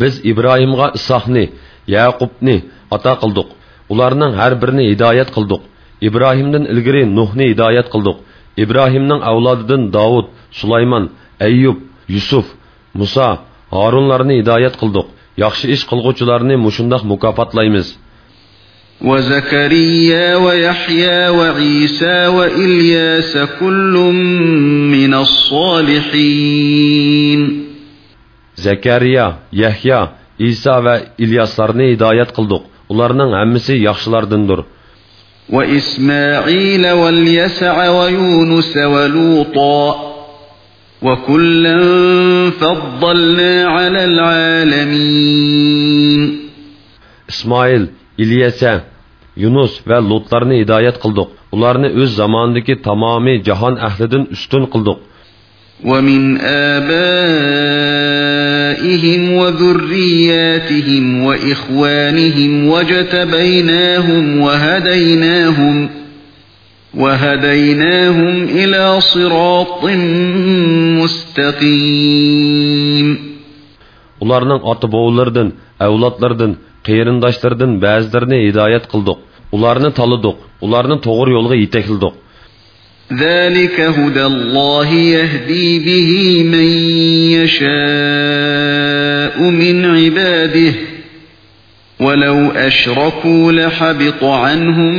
B: biz ibrohimga isohni yaqubni ato qildik ularning har birini hidoyat qildik ibrohimdan ilgari nuhni hidoyat qildik ibrohimning avlodidan davud sulaymon ayyub yusuf muso horunlarni hidoyat qildik yaxshi ish qilg'uvchilarni mushundoq mukofotlaymiz
A: وزكريا ويحيى وعيسى وإلياس كل من الصالحين
B: Zekeriya, Yahya, İsa ve İlyaslarını hidayet kıldık. Onların hepsi yaxşılardandır. Ve
A: İsmail ve Yesa ve Yunus ve Lut'a
B: ve kullen faddalna alel alemin. İsmail, İlyasa, Yunus ve Lutlarını hidayet kıldık. Onlarını öz zamandaki tamamı cahan ehlidin üstün kıldık.
A: ومن آبائهم وذرياتهم وإخوانهم وجتبيناهم وهديناهم وهديناهم إلى صراط
B: مستقيم Onların atı boğullardan, evlatlardan, qeyrindaşlardan bəzilərini hidayət qıldıq. Onlarını talıdıq, onlarını doğru yolğa yetəkildik.
A: ذلك هدى الله يهدي به من يشاء من عباده ولو أشركوا لحبط عنهم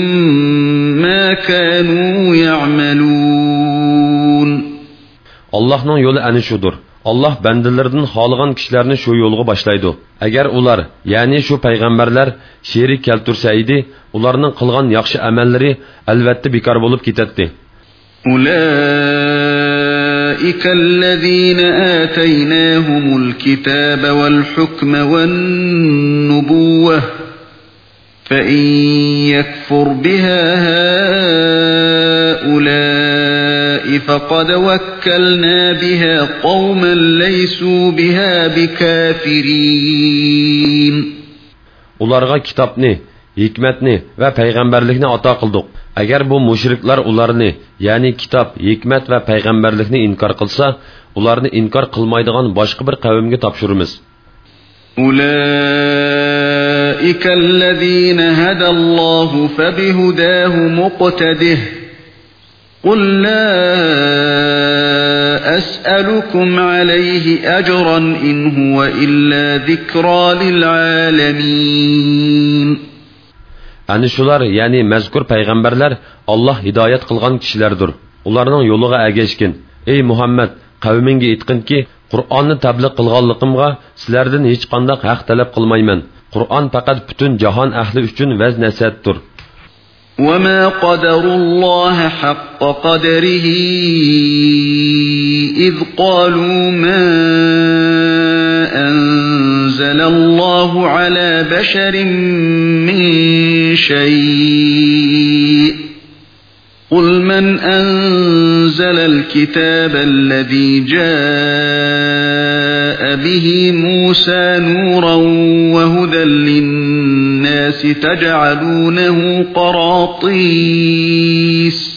B: ما كانوا يعملون Allah'ın yolu əni şudur. Allah bəndələrdən xalığan kişilərini şu yolğa başlaydı. Əgər ular, yəni şu peyğəmbərlər şirik keltürsəydi, onların qılğan yaxşı əməlləri əlbəttə bekar olub gedətdi.
A: أولئك الذين آتيناهم الكتاب والحكم والنبوة فإن يكفر بها هؤلاء فقد وكلنا
B: بها قوما ليسوا بها بكافرين Onlara kitapni, hikmetni ve peygamberlikni ata kıldık. agar bu mushriklar ularni ya'ni kitob hikmat va payg'ambarlikni inkor qilsa ularni inkor qilmaydigan boshqa bir qavmga topshiramiz
A: أولئك الذين هدى الله فبهداه مقتده قل لا أسألكم عليه أجرا إن هو إلا ذكرى
B: للعالمين Әні шулар, яғни мәзкур пайғамбарлар Аллах хидоят қылған кішілердір. Олардың yo'liga әгешкен. Ey Muhammad, qavmingga aytqinki, Qur'onni tabliq qilganligimga sizlardan hech qanday haq talab qilmayman. Qur'on faqat butun jahon ahli uchun vaz nasatdir.
A: وما قدر الله حق قدره إذ قالوا ما أنزل الله على بشر من شيء قل من أنزل الكتاب الذي جاء به موسى نورا وهدى للناس تجعلونه قراطيس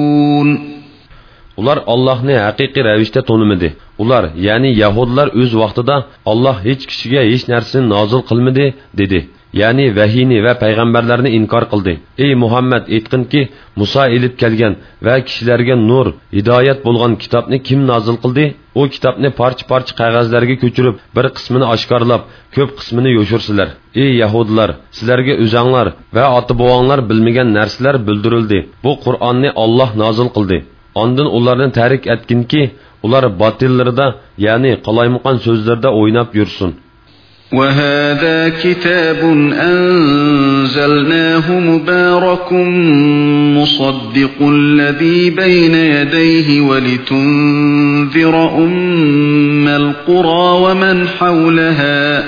B: ular ollohni haqiqiy ravishda to'nimidi ular ya'ni yahudlar o'z vaqtida olloh hech kishiga hech narsani nozil qilmadi dedi ya'ni vahiyni va payg'ambarlarni inkor qildi ey muhammad aytqinki muso ilib kelgan va kishilarga nur hidoyat bo'lgan kitobni kim nozil qildi u kitobni parcha parcha qog'ozlarga ko'chirib bir qismini oshkorlab ko'p qismini yoshirsizlar ey yahudlar sizlarga o'zanglar va ota bobonglar bilmagan narsalar bildirildi bu qur'onni olloh nozil qildi Ondan onlarını tərik etkin ki, ular batillarda, yani kalaymukan sözlerde oynap yursun.
A: وهذا كتاب أنزلناه مبارك مصدق الذي بين يديه ولتنذر أم القرى ومن حولها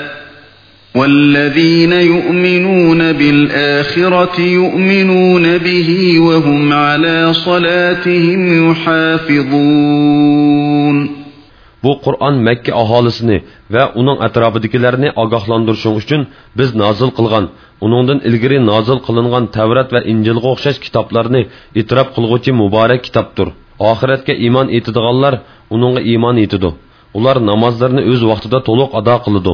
A: والذين يؤمنون بالآخرة يؤمنون به وهم على
B: صلاتهم يحافظون Bu Qur'on Makka aholisini va uning atrofidagilarni ogohlantirishing uchun biz nozil qilgan, uningdan ilgari nozil qilingan Tavrat va Injilga o'xshash kitoblarni itrof qilguvchi muborak kitobdir. Oxiratga iymon etadiganlar uningga iymon etadi. Ular namozlarini o'z vaqtida to'liq ado qiladi.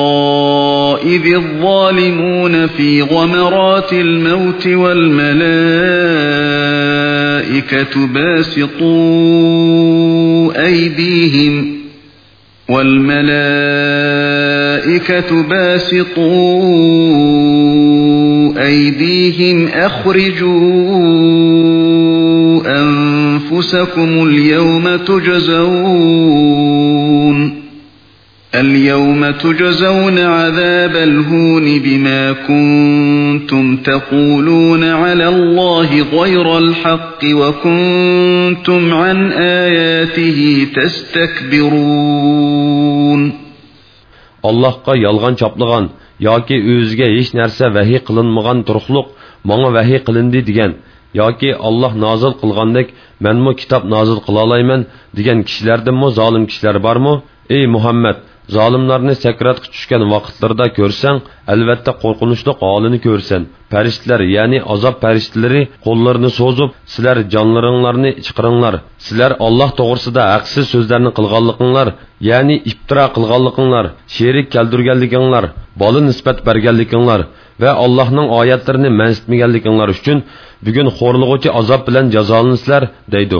A: وإذ الظالمون في غمرات الموت والملائكة باسطوا أيديهم والملائكة باسطوا أيديهم أخرجوا أنفسكم اليوم تجزون اليوم تجزون عذاب الهون بما كنتم تقولون على الله غير الحق وكنتم
B: عن آياته تستكبرون Allahqa yalğan çaplığan yoki o'ziga hech narsa vahiy qilinmagan turuqliq menga vahiy qilindi degan yoki Alloh nozil qilgandek menmu kitob nozil qila olayman degan kishilardanmi zolim kishilar bormi ey Muhammad zolimlarni sakratga tushgan vaqtlarida ko'rsang albatta qo'rqinchli holini ko'rsan farishtalar ya'ni azob farishtalari qo'llarini so'zib sizlar jonlaringlarni chiqaringlar sizlar olloh to'g'risida haqsiz so'zlarni qilganliginglar ya'ni iftiro qilganliginglar sherik keltirganliginglar bola nisbat berganliginglar va allohning oyatlarini mansitmaganliginglar uchun bugun xo'rlig'uchi azob bilan jazolansizlar deydi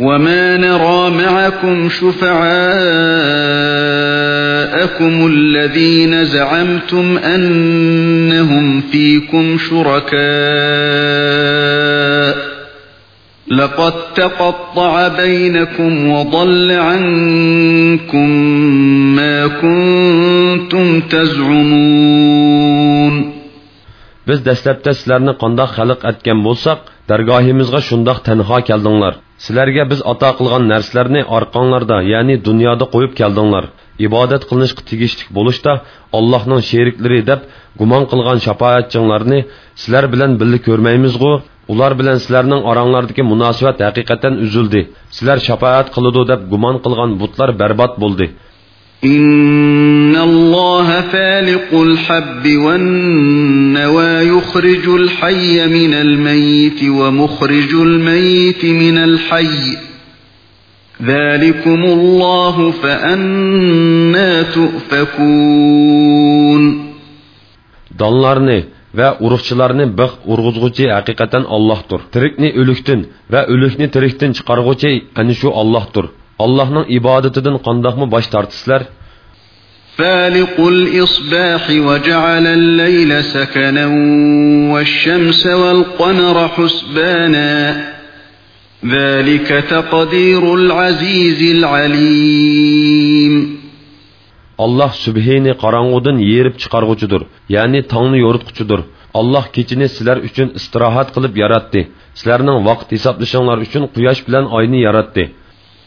A: وَمَا نَرَى مَعَكُمْ شُفَعَاءَكُمُ الَّذِينَ زَعَمْتُمْ أَنَّهُمْ فِيكُمْ شُرَكَاءَ لَقَدْ تَقَطَّعَ بَيْنَكُمْ وَضَلَّ عَنْكُمْ مَا
B: كُنْتُمْ تَزْعُمُونَ biz dastlabda sizlarni qandoq xalq etgan bo'lsak dargohimizga shundoq tanho keldinglar sizlarga biz ato qilgan narsalarni orqanglarda ya'ni dunyoda qo'yib keldinglar ibodat qilinishga tegishlik bo'lishda allohning sheriklari deb gumon qilgan shafoatchinglarni sizlar bilan birga ko'rmaymizg'u ular bilan sizlarning oranglardagi munosabat haqiqatan uzildi sizlar shafoat qiladi deb gumon qilgan butlar barbod bo'ldi
A: إن الله فالق الحب والنوى يخرج الحي من الميت ومخرج الميت من الحي ذلكم الله فأنا
B: تؤفكون Donlarni va urug'chilarni big' urg'izg'uchi haqiqatan Allohdir. Tirikni o'likdan va o'likni tirikdan chiqarg'uvchi ana shu Allohdir. Allah'ның ibadetinden qandaqmı baş tartıslar?
A: فالق الإصباح وجعل ve سكنا والشمس والقمر حسبانا ذلك
B: تقدير العزيز العليم Allah sübhini karangudan yerip çıkargucudur. Yani Tanrı yorutgucudur. Allah keçini siler üçün istirahat kılıp yarattı. Sizlerinin vakt hesaplışanlar üçün kuyaş bilen ayını yarattı.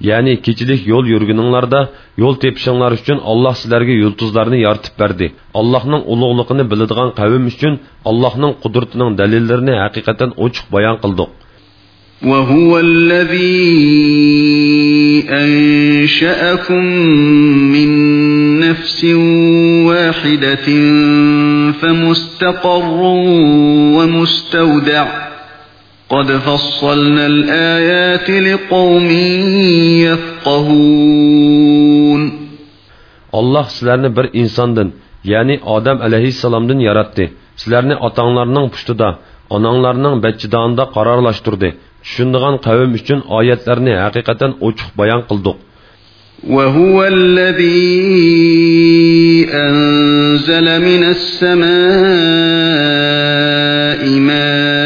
B: Yani keçilik yol yürgününlarda yol tepişinler için Allah sizlerge yıldızlarını yaratıp verdi. Allah'ın uluğluğunu bildiğin kavim için Allah'ın kudretinin delillerini hakikaten uçuk bayan kıldık.
A: وهو الذي أنشأكم من نفس واحدة فمستقر ومستودع
B: قد فصلنا الآيات لقوم يفقهون Allah sizlarni bir insondan, ya'ni Odam alayhissalomdan yaratdi. Sizlarni otanglarning pushtida, onanglarning bachchidonida qarorlashtirdi. Tushundigan qavm uchun oyatlarni haqiqatan ochiq bayon qildik.
A: وهو الذي أنزل من السماء ماء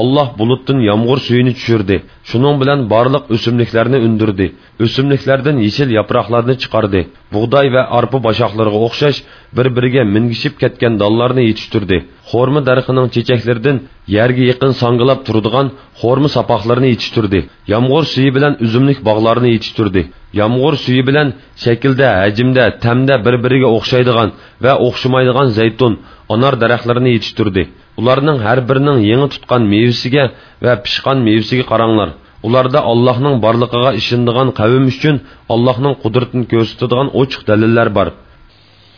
B: Allah bulutdan yağmur suyunu düşürdü. Şunun bilan barlıq ösümliklərini ündürdü. Ösümliklərdən yeşil yapraqlarını çıxardı. Buğday və arpa başaqlarına oxşaş bir-birigə mingişib ketgan dallarını yetiştirdi. Xorma darxining chechaklardan yerga yaqin sangılab turadigan xorma sapaqlarini yetiştirdi. Yağmur suyu bilan üzümlik bağlarını yetiştirdi. Yağmur suyu bilan shaklda, hajmda, tamda bir-biriga o'xshaydigan va o'xshamaydigan zaytun, anor daraxtlarini yetiştirdi. ularning har birining yangi tutgan mevasiga va pishgan mevasiga qaranglar ularda allohning borligiga ishindigan qavm uchun allohning qudratini ko'rsatadigan ochiq dalillar bor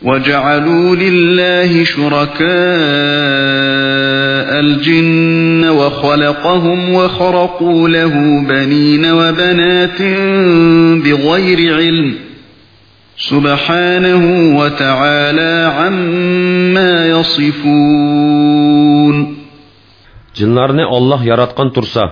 A: وجعلوا لله شركاء الجن وخلقهم وخرقوا له بنين وبنات بغير علم Subhanahu ve Teala amma
B: yasifun. Cinlarni Allah yaratkan tursa,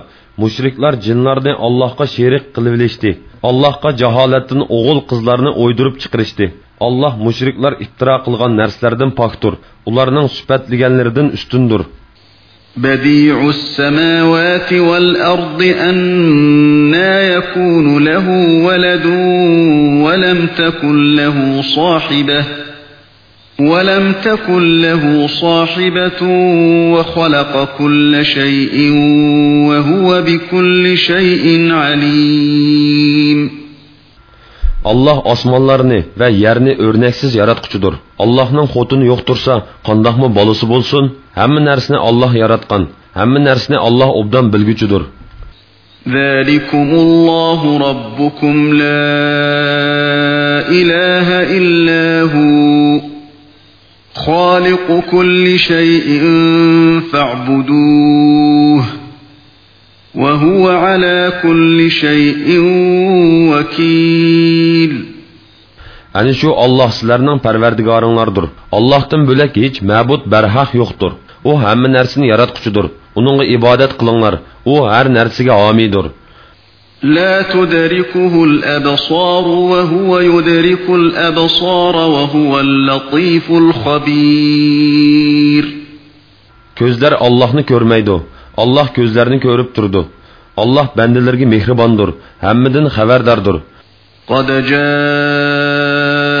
B: müşrikler cinlarni Allah'a sherik qilibilishdi. Allah'a jaholatdan oğul kızlarını uydurup çıkırıştı. Allah müşrikler iftira qilgan narsalardan pokdir. Ularning sifatlaganlaridan üstündür.
A: بديع السماوات والأرض أنا يكون له ولد ولم تكن له صاحبة ولم تكن له صاحبة وخلق كل شيء
B: وهو بكل شيء عليم Allah osmonlarni va yerni o'rnaksiz yaratquchidir. Allohning xotini yo'q tursa, qandoqmi bolasi bo'lsin? hamma narsani olloh yaratgan hamma narsani olloh obdon bilguchidir
A: zalikumullohu robbukum la ilaha illahu خالق كل شيء فاعبدوه
B: وهو على كل شيء وكيل Әні шу Аллах сілерінің пәрвердігарыңлардыр. Аллахтың бөлек еч мәбуд бәрхақ йоқтыр. u hamma narsani yaratquchidir uningga ibodat qilinglar u har narsaga homiydir
A: لا تدركه الأبصار
B: وهو يدرك الأبصار وهو اللطيف الخبير Közler Allah'ını görmeydi. Allah gözlerini görüp durdu. Allah bendelerine mihribandır. Hemmedin haberdardır.
A: قَدْ جَاءَ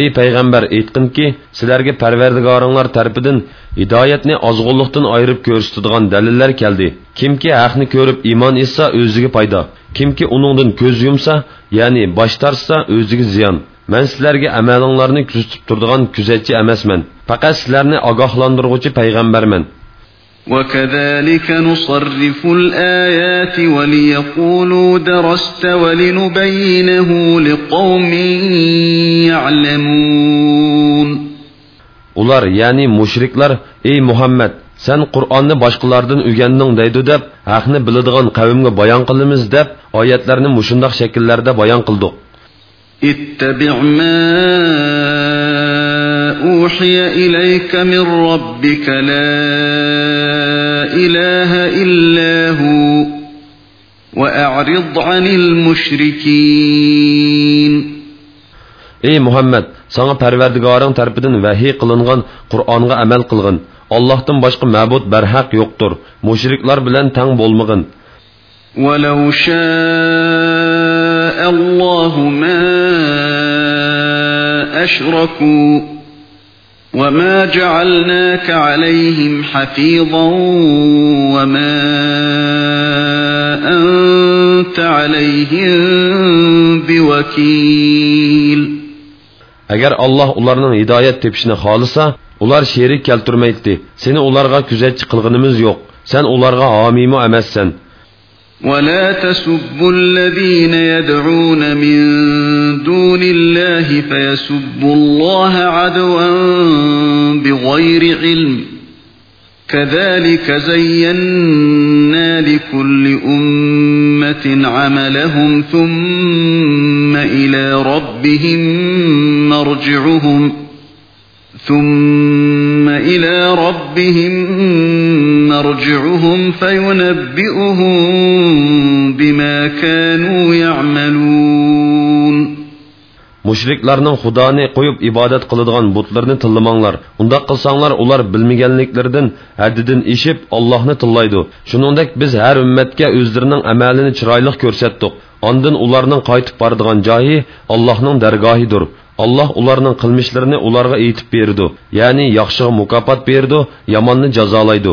B: ey payg'ambar aytqinki sizlarga parvardigoringlar tarafidan hidoyatni ozg'unlikdan ayirib ko'rsatadigan dalillar keldi kimki haqni ko'rib iymon etsa o'ziga foyda kimki uningdan ko'z yumsa ya'ni bosh tortsa o'ziga ziyon man sizlarga amalinglarni kuzatib turadigan kuzatchi emasman faqat sizlarni ogohlantirg'uvchi payg'ambarman
A: وكذلك نصرف الآيات وليقولوا درست ولنبينه لقوم
B: يعلمون Ular yani müşrikler ey Muhammed sen Kur'an'ı başkalarından ügendin deydi dep haqni biladigan qavmga bayon qilamiz deb oyatlarni mushundoq shakllarda bayon qildik.
A: Ittabi' ma أوحي إليك من ربك لا إله إلا هو
B: وأعرض عن المشركين Ey Muhammed, sana Pərverdigarın tərəfindən vəhiy qılınğan Qur'anğa əməl qılğın. Allahdan başqa məbud bərhaq yoxdur. Müşriklər bilən təng bolmağın.
A: وَلَوْ شَاءَ اللَّهُ مَا أَشْرَكُوا وَمَا جَعَلْنَاكَ عَلَيْهِمْ حَفِيظًا وَمَا أَنْتَ
B: عَلَيْهِمْ بِوَكِيلٍ Əgər Allah onların hidayət tepişini xalısa, ular şerik keltirməkdi. Seni onlarga küzətçi qılğınımız yox. Sən onlarga hamimi əməzsən.
A: ولا تسبوا الذين يدعون من دون الله فيسبوا الله عدوا بغير علم كذلك زينا لكل أمة عملهم ثم إلى ربهم مرجعهم ثم إلى ربهم مرجعهم فينبئهم
B: بما كانوا يعملون mushriklarning xudoni qo'yib ibodat qiladigan butlarni tillamanglar undoq qilsanglar ular bilmaganliklaridan haddidan eshib ollohni tillaydi shuningdek biz har ummatga o'zlarining amalini chiroyli ko'rsatdik ondan ularning qaytib boradigan joyi allohning dargohidir alloh ularning qilmishlarini ularga aytib berdi ya'ni yaxshiga mukofot berdi yomonni jazolaydi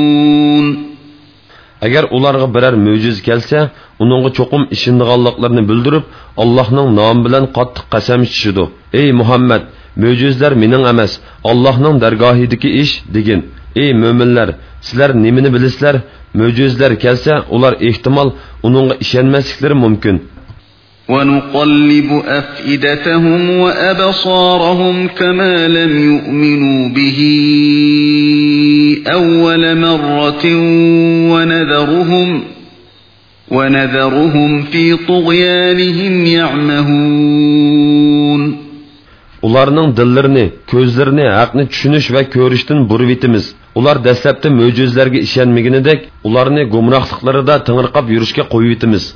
B: agar ularga biror gelse, kelsa çokum işinde ishindiganliklarini bildirib allohning nomi bilan kat qasam ichishidi ey Muhammed, mo'jizlar mening emas allohning dargohidagi iş digin. ey mo'minlar sizler nimini bilisler, mo'jizlar kelsa ular ihtimal uningga ishonmasliklari mümkün.
A: ونقلب أفئدتهم وأبصارهم كما لم يؤمنوا به أول مرة ونذرهم ونذرهم
B: في طغيانهم يعمهون Ularının dillerini, gözlerini, hakkını düşünüş ve körüştün burvitimiz. Ular desepte möcüzlerge işenmeginidek, ularını gumraklıkları da tınırkap yürüşke koyuvitimiz.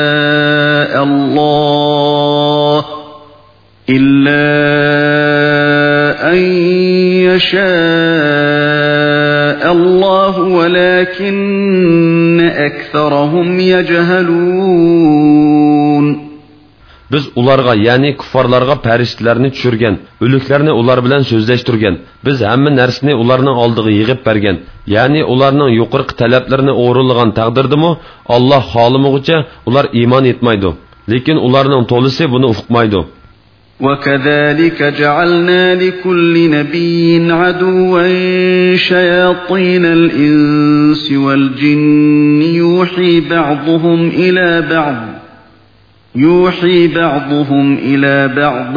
A: الله إلا أن يشاء الله
B: ولكن
A: أكثرهم يجهلون
B: biz ularga ya'ni kuffarlarga farishtalarni tushirgan o'liklarni ular bilan so'zlashtirgan biz hamma narsani ularning oldiga yig'ib bergan ya'ni ularning yuqorqi talablarini o'rinlagan taqdirdimi olloh xohlamaguncha ular iymon etmaydi lekin ularning to'lisi buni uqmaydi
A: وكذلك جعلنا لكل نبي عدوا شياطين الإنس والجن يوحي بعضهم إلى بعض يوحي بعضهم إلى بعض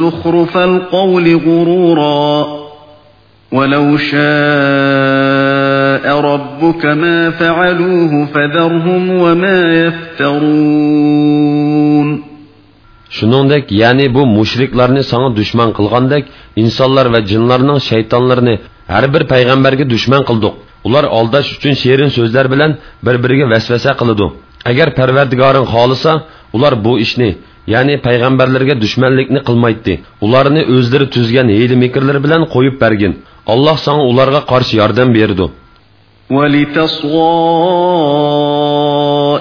A: زخرف القول غرورا ولو شاء ربك ما فعلوه فذرهم وما يفترون
B: Shuningdek, ya'ni bu mushriklarni sana dushman qilgandek, insonlar va jinlarning shaytonlarini har bir payg'ambarga dushman qildik. Ular aldash uchun sherin so'zlar bilan bir-biriga vasvasa qiladi. agar parvardigoring xohlasa ular bu ishni ya'ni payg'ambarlarga dushmanlikni qilmaydi ularni o'zlari tuzgan hiyli mikrlari bilan qo'yib bergin alloh sanga ularga qarshi yordam berdi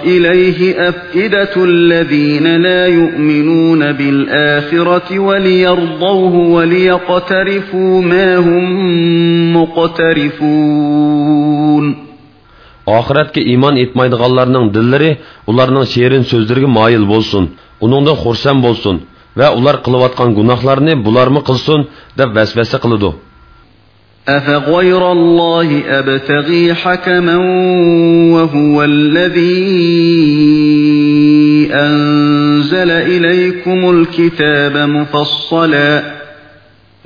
A: إليه أفئدة الذين لا يؤمنون بالآخرة وليرضوه وليقترفوا ما هم مقترفون
B: oxiratga iymon etmaydiganlarning dillari ularning sherin so'zlariga moyil bo'lsin uningdan xursand bo'lsin va ular qilayotgan gunohlarni bularmi qilsin deb vasvasa qiladi
A: أفغير الله أبتغي حكما وهو الذي أنزل إليكم الكتاب مفصلاً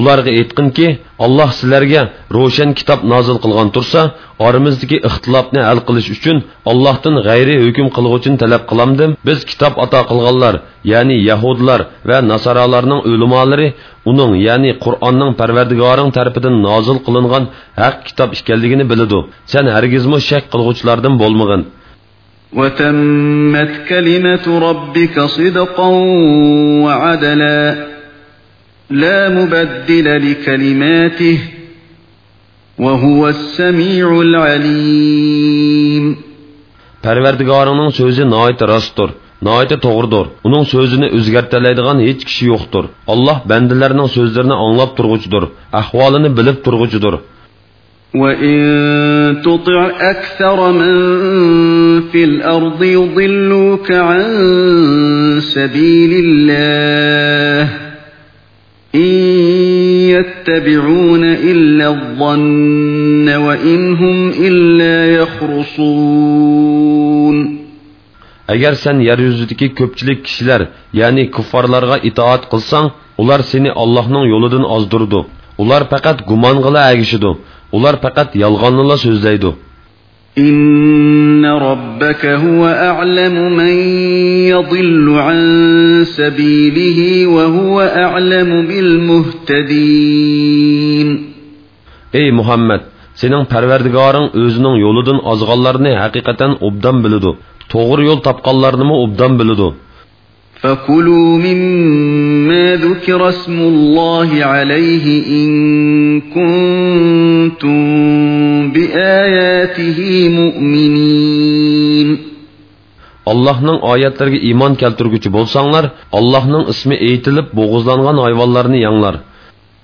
B: ularga aytqinki alloh sizlarga ro'shan kitob nozil qilgan tursa oramizdagi ixtilofni hal qilish uchun allohdan g'ayri hukm qilg'uchini talab qilamdim biz kitob ato qilganlar ya'ni yahudlar va nasoralarning ulamolari uning ya'ni qur'onning parvardigoring tarafidan nozil qilingan haq kitob ekanligini biladi san hargizmi shak qilg'uvchilardan bo'lmag'in
A: وتمت كلمة ربك صدقا وعدلا لا مبدل لكلماته
B: وهو السميع العليم Parvardigoringning so'zi noyati rostdir, noyati to'g'ridir. Uning so'zini o'zgartiradigan hech kishi yo'qdir. Alloh bandalarining so'zlarini anglab turg'uchidir, ahvolini bilib turg'uchidir.
A: وَإِن تُطِعْ أَكْثَرَ مَن فِي الْأَرْضِ يُضِلُّوكَ عَن سَبِيلِ اللَّهِ إن يتبعون إلا الظن وإن هم إلا يخرصون
B: Əgər sən yeryüzüdəki köpçülük kişilər, yəni kuffarlarga itaat qılsan, ular seni Allah'ın yoludan azdırdı. Ular faqat guman qıla əgişidu. Ular faqat yalğanlıla sözləydi.
A: إِنَّ رَبَّكَ هُوَ أَعْلَمُ مَن يَضِلُّ عَن سَبِيلِهِ
B: وَهُوَ أَعْلَمُ بِالْمُهْتَدِينَ Ey Muhammed, senin perverdigarın özünün yoludun azğallarını hakikaten obdan bilidu. Doğru yol tapqallarını mı obdan bilidu.
A: فكلوا مما ذكر اسم الله عليه إن
B: كنتم
A: بآياته مؤمنين
B: Allah'ın ayetlerine iman keltirgücü bolsanlar, Allah'ın ismi eğitilip boğuzlanan hayvanlarını yanlar.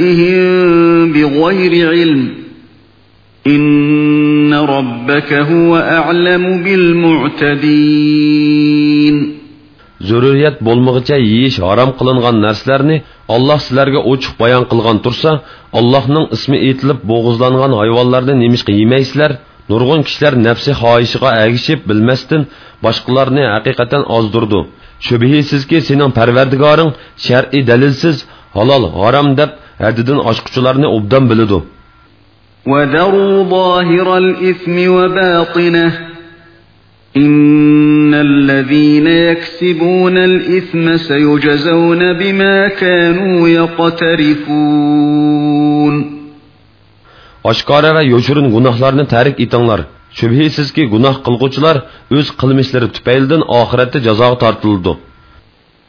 A: آبائهم بغير علم إن
B: ربك هو أعلم بالمعتدين zurriyat bo'lmog'icha yeyish harom qilingan narsalarni Allah sizlarga ochiq bayon qilgan tursa, Allohning ismi etilib bo'g'izlangan hayvonlarni nemishqa yemaysizlar? Nurg'un kishilar nafsi xohishiga agishib bilmasdan boshqalarni haqiqatan ozdirdi. Shubhisizki, sening Parvardigoring shar'iy dalilsiz halol, harom deb haddidan oshquchilarni obdan biladi
A: وذروا ظاهر الإثم وباطنه إن الذين يكسبون الإثم سيجزون بما كانوا يقترفون
B: Aşkara ve yoşurun günahlarını terk etenler, şübhisizki günah kılgıçlar öz kılmışları tüpeyilden ahirette ceza tartıldı.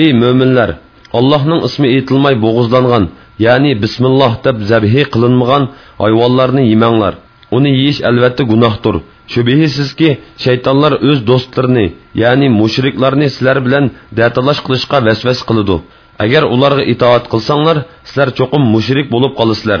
B: ey mo'minlar allohning ismi aytilmay bo'g'izlangan ya'ni bismilloh deb zabhi qilinmagan hayvonlarni yemanglar uni yeyish albatta gunohdir shubhisizki shaytonlar o'z do'stlarini ya'ni mushriklarni sizlar bilan datalash qilishga vasvas qiladi agar ularga itoat qilsanglar sizlar cho'qim mushrik bo'lib qolasizlar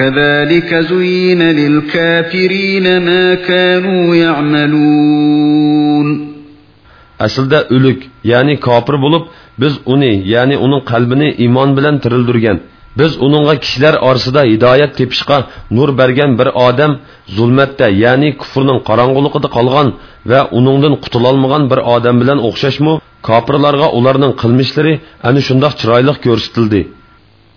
A: كذلك زين للكافرين ما كانوا يعملون
B: aslida o'lik ya'ni kofir bo'lib biz uni ya'ni uning qalbini iymon bilan tirildirgan biz uningga kishilar orasida hidoyat tepishga nur bergan bir odam zulmatda ya'ni kufrning qorong'uligida qolgan va uningdan qutulolmagan bir odam bilan o'xshashmi kofirlarga ularning qilmishlari ana shundoq chiroyli ko'rsatildi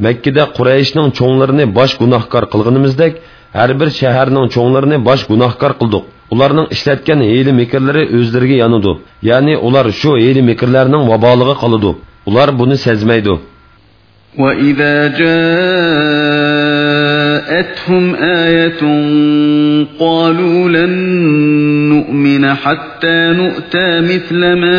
B: Мәккеде Құрайшның чоңларыны баш гунахкар қылғынымыздек, әр бір шәһәрнең чоңларыны баш гунахкар қылдық. Уларның эшләткән эйли микерләре үзләргә яныды. Ягъни улар шу эйли микерләрнең вабалыгы калыды. Улар буны сезмәйди.
A: وَإِذَا جَاءَتْهُمْ آيَةٌ قَالُوا لَن نُّؤْمِنَ حَتَّى نُؤْتَىٰ مِثْلَ مَا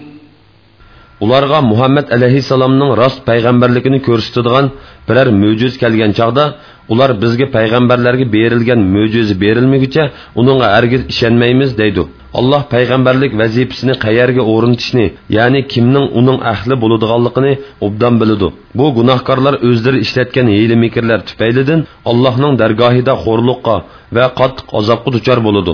B: ularga muhammad alayhissalomning rost payg'ambarligini ko'rsatadigan biror mo'jiz kelgan chog'da ular bizga payg'ambarlarga berilgan mo'jiza berilmaguncha unga hargiz ishonmaymiz deydi alloh payg'ambarlik vazifasini qayerga o'rnatishni ya'ni kimning uning ahli bo'ladiganligini obdan biladi bu gunohkorlar o'zlari ishlatgan hiyla mikrlar tufaylidan allohning dargohida xo'rliqqa va qattiq azobga duchor bo'ladi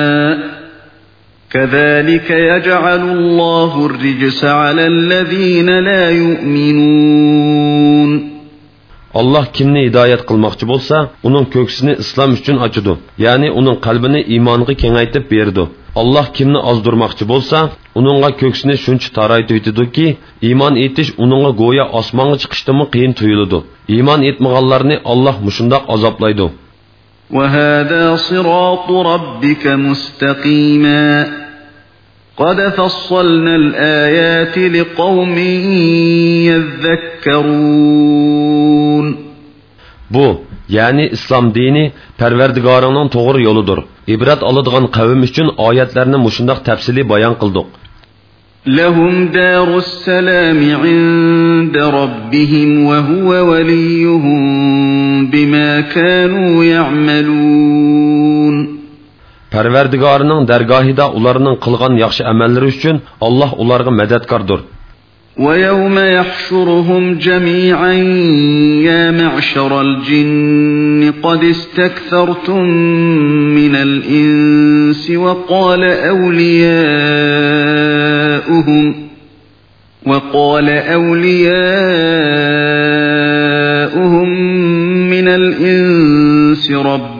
A: كذلك
B: يجعل الله الرجس على الذين لا يؤمنون Allah kimni hidoyat qilmoqchi bo'lsa, uning ko'ksini islom uchun ochadi, ya'ni uning qalbini iymonga kengaytib berdi. Allah kimni ozdirmoqchi bo'lsa, uningga ko'ksini shuncha taraytidiki, iymon etish uningga go'yo osmonga chiqishdimi qiyin tuyuladi. Iymon etmaganlarni Alloh mushundoq azoblaydi.
A: وهذا صراط ربك مستقيما قد فصلنا الآيات لقوم يذكرون
B: Bu, yani İslam dini perverdigarının doğru yoludur. İbret alıdığın kavim için ayetlerini muşundak tepsili bayan kıldık.
A: لهم دار السلام عند ربهم وهو وليهم بما كانوا يعملون
B: Parvardigorining dargohida ularning qilgan yaxshi amallari uchun Alloh ularga madadkordir.
A: وَيَوْمَ يَحْشُرُهُمْ جَمِيعًا يَا مَعْشَرَ الْجِنِّ قَدِ اسْتَكْثَرْتُمْ مِنَ الْإِنسِ وَقَالَ أَوْلِيَاؤُهُمْ وَقَالَ أَوْلِيَاؤُهُمْ مِنَ الْإِنسِ رَبِّ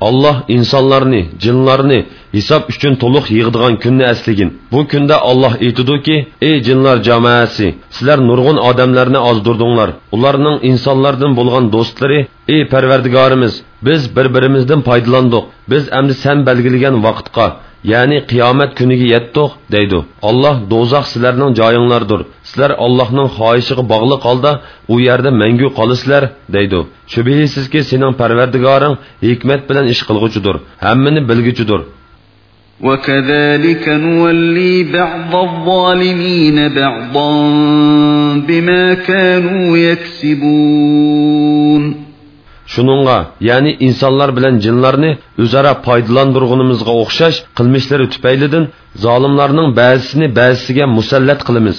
B: Allah insanlarını, cinlarını hesap üçün toluq yığdığan günni əsligin. Bu gündə Allah etidu ki, ey cinlar cəmaəsi, sizlər nurgun adamlarını azdurdunlar. Onların insanlardan bolğan dostları, ey Pərverdigarımız, biz bir-birimizdən faydalandıq. Biz əmdi sən belgiləyən vaqtqa, yəni qiyamət günüge yetdik, deydi. Allah dozaq sizlərinin cayınlardır. sizlar Allohning xohishiga bog'liq holda u yerda mangu qolasizlar deydi shubhisizki sening parvardigoring hikmat bilan ish qilguchidir hammani bilguchidir
A: وكذلك نولي بعض الظالمين بعضا بما كانوا
B: يكسبون Şununğa, yani insanlar bilen cinlarını üzara paydalandırğınımızga oxşaş qılmışları tüpəylidin, zalimlarının bəzisini bəzisiga musallat qılımız.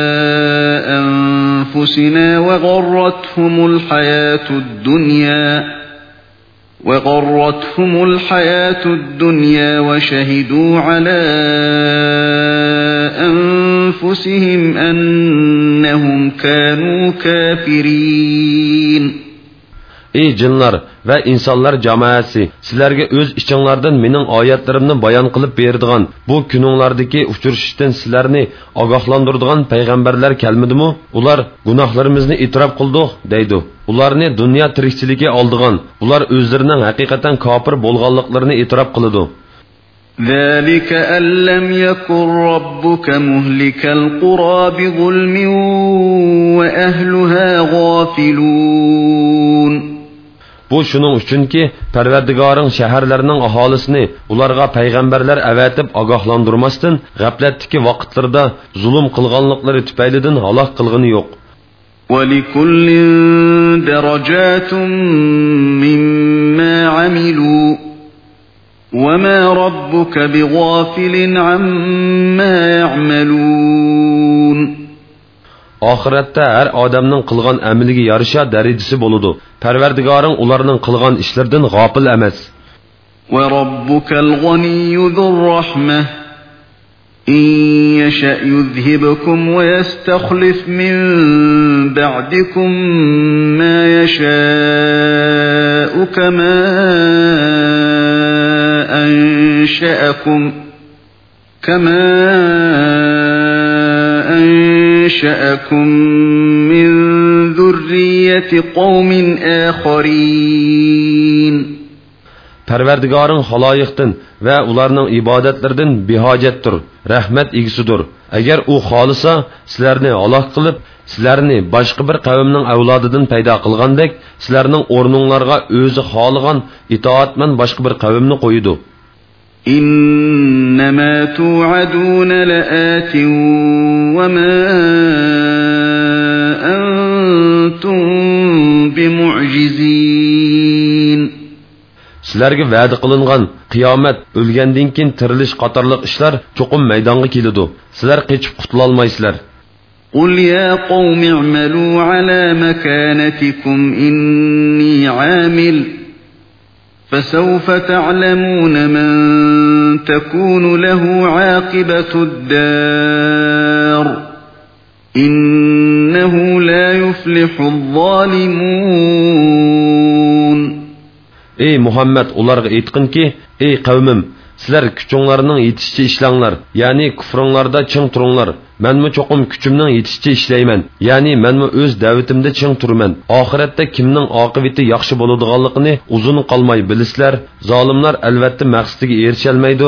A: أنفسنا وغرتهم الحياة الدنيا وغرتهم الحياة الدنيا وشهدوا على أنفسهم
B: أنهم كانوا كافرين ey jinlar va insonlar jamoasi sizlarga o'z ichinglardan mening oyatlarimni bayon qilib beradigan bu kuninglardagi uchrashishdan sizlarni ogohlantiradigan payg'ambarlar kelmadimi ular gunohlarimizni e'tirof qildik deydi ularni dunyo tirikchiligi oldigan ular o'zlarining haqiqatan kofir bo'lganliklarini e'tirof qiladi
A: ذلك أن لم يكن ربك مهلك القرى
B: بظلم وأهلها غافلون Bu şunun üçünki Pərverdigarın şəhərlərinin ahalisini ularga peyğəmbərlər əvətib agahlandırmasdan qəflətdəki vaqtlarda zulm qılğanlıqları tüpəylidən halaq qılğını yox.
A: وَلِكُلٍّ دَرَجَاتٌ مِّمَّا عَمِلُوا وَمَا رَبُّكَ
B: بِغَافِلٍ عَمَّا يَعْمَلُونَ oxiratda har odamning qilgan amaliga yarasha darajasi bo'ladi parvardigoring ularning qilgan ishlaridan g'ofil emas
A: وربك الغني ذو الرحمة إن يشأ يذهبكم ويستخلف من بعدكم ما يشاء كما أنشأكم كما أنشأكم أنشأكم من ذرية قوم
B: آخرين Pərverdigarın xalayiqdən və onların ibadətlərdən bihacətdir, rəhmət igisidir. Əgər o xalısa, sizlərni Allah qılıb, sizlərni başqa bir qavmnin avladıdan payda qılğandək, sizlərnin ornunlarga özü xalıgan itaatmən başqa bir qavmni qoyudu. إنما توعدون لآت وما أنتم بمعجزين sizlarga va'da qilingan qiyomat o'lgandan keyin tirilish qatorliq ishlar cho'qim maydonga keladi sizlar qechib qutulolmaysizlar
A: قل يا قوم اعملوا على مكانتكم إني عامل فسوف تعلمون من تكون له عاقبة الدار
B: إنه لا يفلح الظالمون إيه محمد أولارغ إيتقن كي إيه قومم sizlar kuchinglarning yetishicha ishlanglar ya'ni kufringlarda ching turinglar manmi cho'qim kuchimning yetishicha ishlayman ya'ni manmi o'z davatimda ching turman oxiratda kimning oqibati yaxshi bo'ladiganligini uzun qolmay bilisizlar zolimlar albatta maqsadiga erisholmaydi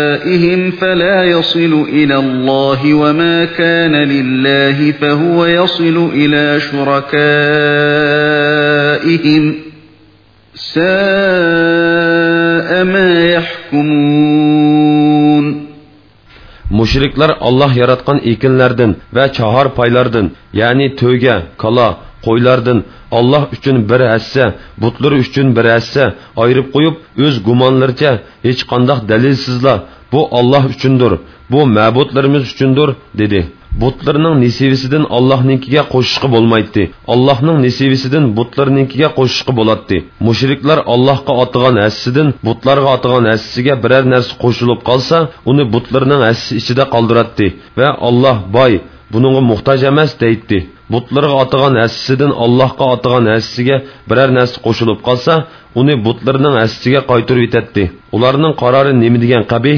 A: آبائهم فلا يصل إلى الله وما كان لله فهو يصل إلى شركائهم
B: ساء ما يحكمون Müşrikler Allah yaratkan ikinlerden ve çahar paylardan yani töge, kala, qo'ylardan Alloh uchun bir hassa, butlar uchun bir hassa ayirib qo'yib, o'z gumonlaricha hech qanday dalilsizlar bu olloh uchundir bu ma'budlarimiz uchundir dedi butlarning nisivisidan allohnikiga qo'shishqi bo'lmaydi allohning nisivisidan butlarnikiga qo'shishqi bo'ladi mushriklar allohga otigan hassidan butlarga otigan hassisiga biror narsa qo'shilib qolsa uni butlarning hassi ichida qoldiradi va Allah boy buningga muhtoj emas deydi butlarga otigan hassisidan allohga otigan hassisiga biror narsa qo'shilib qolsa uni butlarning hassisiga qaytirib yetadi ularning qarori nima degan qabih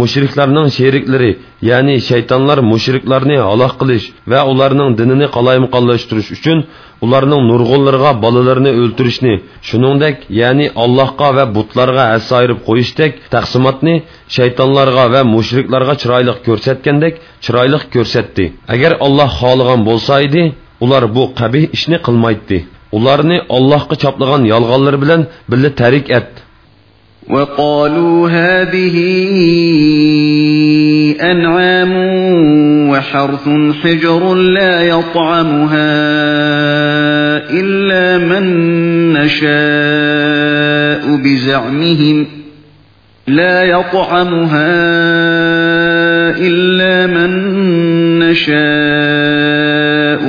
B: mushriklarning sheriklari ya'ni şeytanlar, mushriklarni halok qilish ve ularning dinini qalaymaqonlashtirish uchun ularning nurg'unlarga bolalarni o'ltirishni shuningdek ya'ni allohga va butlarga assoyirib qo'yishdek taqsimotni shaytonlarga ve mushriklarga chiroyli ko'rsatgandek chiroyli ko'rsatdi agar olloh xohlagan bo'lsa edi ular bu qabih ishni qilmaydi ularni ollohga çaplıgan yolg'onlar bilen bile terik et
A: وقالوا هذه أنعام وحرث حجر لا يطعمها إلا من نشاء بزعمهم لا يطعمها إلا من نشاء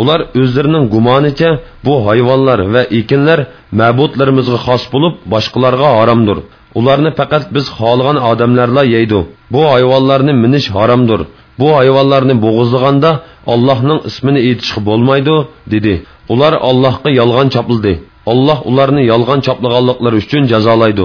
B: ular o'zlarining gumonicha bu hayvonlar va ekinlar mabudlarimizga xos bo'lib boshqalarga haromdir ularni faqat biz xohlagan odamlarla yeydi bu hayvonlarni minish haromdir bu hayvonlarni bo'g'izlaganda allohning ismini aytishga bo'lmaydi dedi ular allohga yolg'on chopildi olloh ularni yolg'on choplaganliklari uchun jazolaydi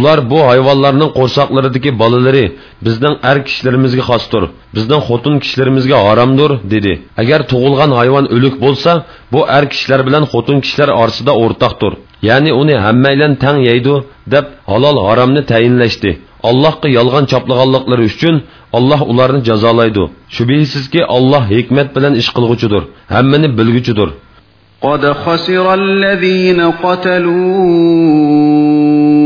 B: ular bu hayvonlarning qo'rsoqlaridagi bolalari bizning ar kishilarimizga xosdir bizning xotin kishilarimizga haromdir dedi agar tug'ilgan hayvon o'lik bo'lsa bu ar kishilar bilan xotin kishilar orasida o'rtoqdir ya'ni uni hammaylan tang yeydi deb halol haromni tayinlashdi allohga yolg'on choplaganliklari uchun olloh ularni jazolaydi shubhisizki olloh hikmat bilan ish qilg'uchidir hammani bilguchidir
A: قد خسر الذين قتلوا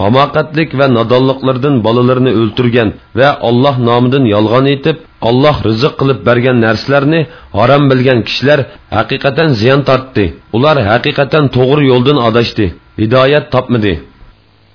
B: hamoqatlik va nodonliqlardan bolalarini o'ltirgan va Alloh nomidan yolg'on etib, Allah rizq qilib bergan narsalarni harom bilgan kishilar haqiqatan ziyon tortdi. Ular haqiqatan to'g'ri yo'ldan adashdi, hidoyat topmadi.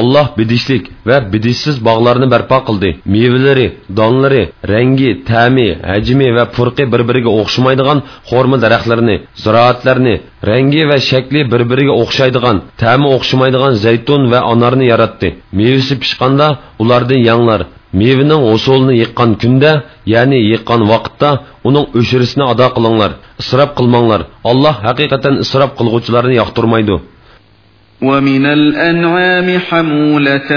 B: Allah bidishlik va bidishsiz bog'larni barpo qildi. Mevalari, donlari, rangi, ta'mi, hajmi va furqi bir-biriga o'xshamaydigan xurma daraxtlarini, ziroatlarni, rangi va shakli bir-biriga o'xshaydigan, ta'mi o'xshamaydigan zaytun va anorni yaratdi. Mevasi pishqanda ulardan yanglar, mevaning usulini kunda, ya'ni yiqqan vaqtda uning o'shirisini ado qilinglar, isrof qilmanglar. Alloh haqiqatan isrof qilguvchilarni yoqtirmaydi.
A: ومن الأنعام حمولة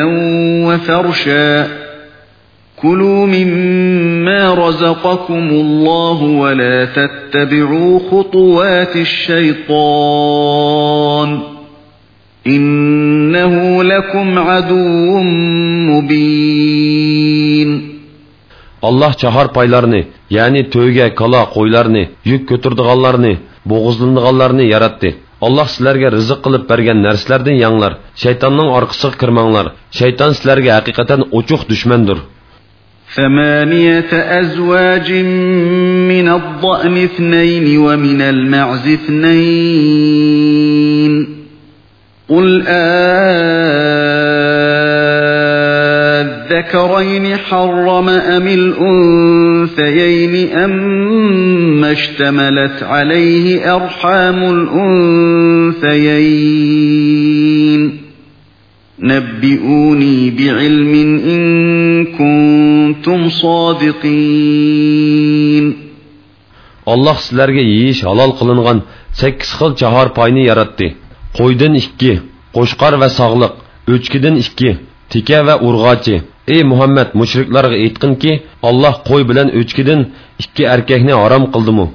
A: وفرشا كلوا مما رزقكم الله ولا تتبعوا خطوات الشيطان
B: إنه لكم عدو مبين Allah çahar paylarını, yani tövge, kala, koylarını, yük götürdüğallarını, boğuzlandıgallarını yarattı. Allah sizlarga rizq qilib bergan narsalardan yanglar, shaytonning orqasiga kirmanglar. Shayton sizlarga haqiqatan ochiq dushmandir.
A: ثمانية أزواج من الضأن اثنين ومن المعز اثنين قل آه الذكرين حرم أم الأنثيين أم اشتملت عليه أرحام الأنثيين نبئوني بعلم
B: إن كنتم صادقين الله سلرگه ییش حلال قلنغان سكس خل چهار پاینی یاراتدی قویدن اشکی قوشقار و ساغلق اوچکیدن اشکی تیکە va urg'ochi ey muhammad mushriklarga aytqinki olloh qo'y bilan o'chkidan ikki erkakni harom qildimi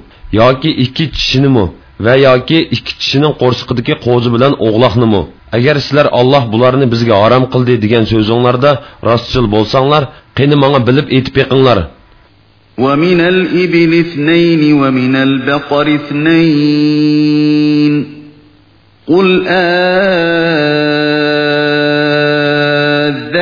B: yoki ikki kishinimi va yoki ikki kishining qo'rsiqidagi qo'zi bilan o'g'loqnimi agar sizlar olloh bularni bizga harom qildi degan so'zinglarda rostchil bo'lsanglar qani manga bilib aytib yiqinglar
A: ومن الإبل اثنين ومن البقر اثنين قل آه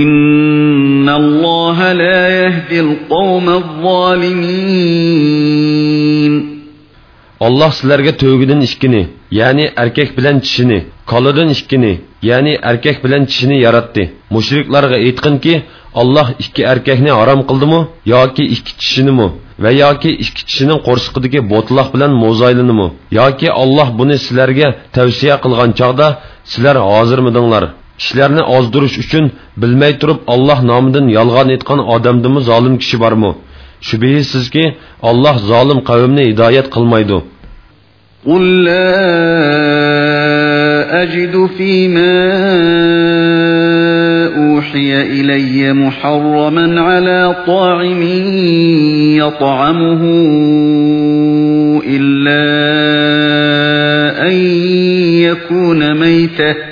A: إِنَّ اللَّهَ لَا يَهْدِي الْقَوْمَ الظَّالِمِينَ
B: Allah sizlerge tövgüden işkini, yani erkek bilen çişini, kalıdan işkini, yani erkek bilen çişini yarattı. Müşriklarga etkin ki, Allah ikki erkekni haram qildi mu yoki ikki kishini mu va yoki ikki kishining qo'rshiqidagi botloq bilan mo'zaylini mu yoki Alloh buni sizlarga tavsiya qilgan chog'da sizlar hozirmidinglar kishilarni ozdirish uchun bilmay turib alloh nomidan yolg'on aytgan odamdimi zolim kishi bormi shubhisizki olloh zolim qavmni hidoyat qilmaydi
A: قل لا أجد فيما أوحي إلي محرما على طاعم يطعمه إلا أن يكون ميتاً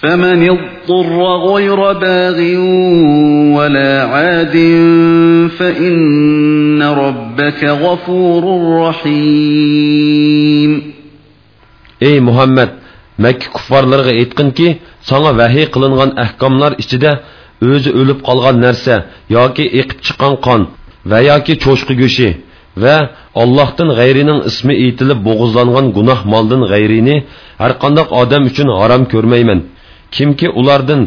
A: فمن اضطر غير باغ ولا عاد
B: فإن ربك غفور رحيم Ey Muhammed! Mekke kuffarlarga aytqinki, sana vahiy qilingan ahkomlar ichida o'zi o'lib qolgan narsa yoki eqib chiqqan qon va yoki cho'shqa go'shi va Allohdan g'ayrining ismi aytilib bo'g'izlangan gunoh moldan g'ayrini har qandoq odam uchun harom ko'rmayman. kimki ulardan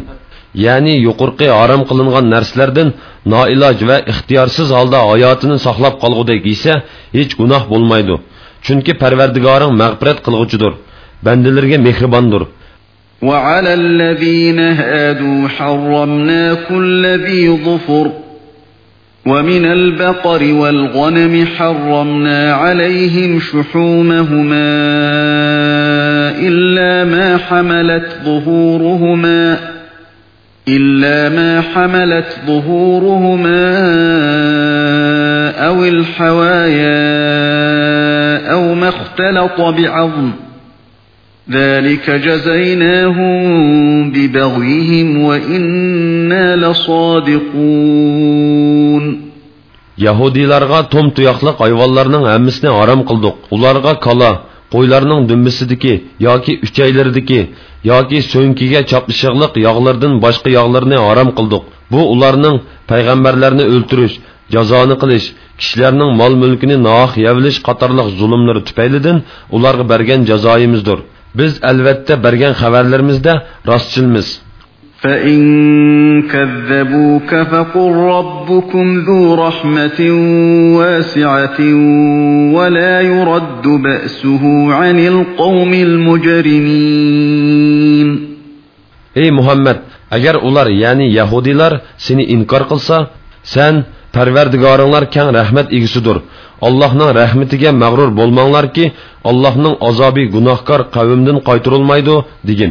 B: ya'ni yuqorqi harom qilingan narsalardan noiloj va ixtiyorsiz holda hayotini saqlab qolgudek esa hech gunoh bo'lmaydi chunki parvardigoring mag'firat qilg'uchidir bandalarga mehribondir
A: وعلى الذين هادوا حرمنا كل ذي ظفر ومن البقر والغنم حرمنا عليهم شحومهما إلا ما حملت ظهورهما إلا ما حملت ظهورهما أو الحوايا أو ما اختلط بعظم ذلك جزيناهم
B: ببغيهم وإنا لصادقون يهودي لارغا tom tuyoqliq hayvonlarning أمسنا harom qildik. ولارغا kala, qo'ylarning dumbisidiki yoki uchaylaridiki yoki so'nkiga chopishig'liq yog'lardan boshqa yog'larni harom qildik bu ularning payg'ambarlarni o'ltirish jazoni qilish kishilarning mol mulkini nohaq yavlish qatorliq zulmlari tufaylidan ularga bergan jazoyimizdir biz albatta bergan xabarlarimizda rostchilmiz
A: فإن كذبوك فقل ربكم ذو رحمة واسعة ولا يرد بأسه
B: عن القوم المجرمين Ey Muhammed, agar ular yani Yahudiler seni inkar qilsa, sen parvardigoringlar keng rahmat egisidir. Allohning rahmatiga mag'rur bo'lmanglarki, Allohning azobi gunohkor qavmdan qaytarilmaydi, degin.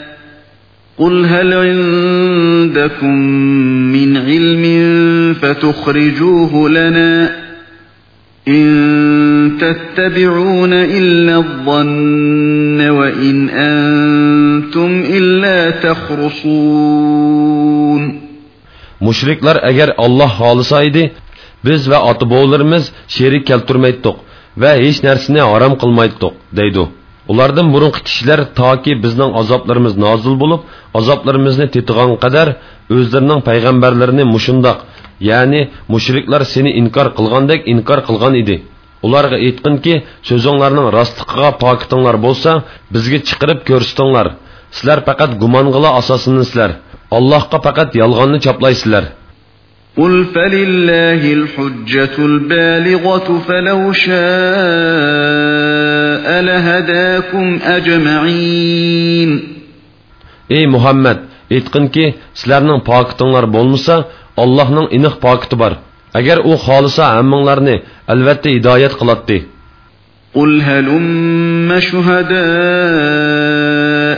A: قل هل عندكم من علم فتخرجوه لنا إن تتبعون إلا الظن وإن أنتم إلا تخرصون
B: Müşrikler eğer Allah halısaydı, biz ve atıboğullarımız şerik keltürmeydik ve hiç nersini haram kılmaydık, deydu. ulardan burunqi kishilar toki bizning azoblarimiz nozil bo'lib azoblarimizni tetig'an qadar o'zlarining payg'ambarlarini mushundoq ya'ni mushriklar seni inkor qilgandek inkor qilgan edi ularga aytqinki so'zinglarning rostligiga pokitinglar bo'lsa bizga chiqirib ko'rsatinglar sizlar faqat gumonga asosinisizlar allohga faqat yolg'onni choplaysizlar
A: قل فلله الحجة البالغة فلو شاء
B: لهداكم أجمعين Ey Muhammed, etkinki sizlarning pokitinglar bo'lmasa, Allohning iniq pokiti bor. Agar u xolisa hammanglarni albatta hidoyat qiladi.
A: Qul halumma shuhada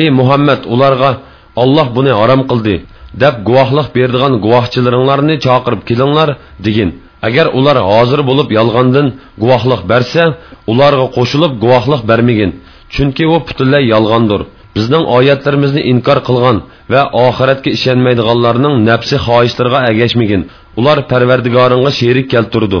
B: ey muhammad ularga olloh buni harom qildi deb guvohlik berdigan guvohchilaringlarni chaqirib kelinglar degin agar ular hozir bo'lib yolg'ondan guvohlik bersa ularga qo'shilib guvohlik bermagin chunki u butunlay yolg'ondir bizning oyatlarimizni inkor qilgan va oxiratga ishonmaydiganlarning nafsi xohishlariga agashmagin ular parvardigoringga sherik keltirdi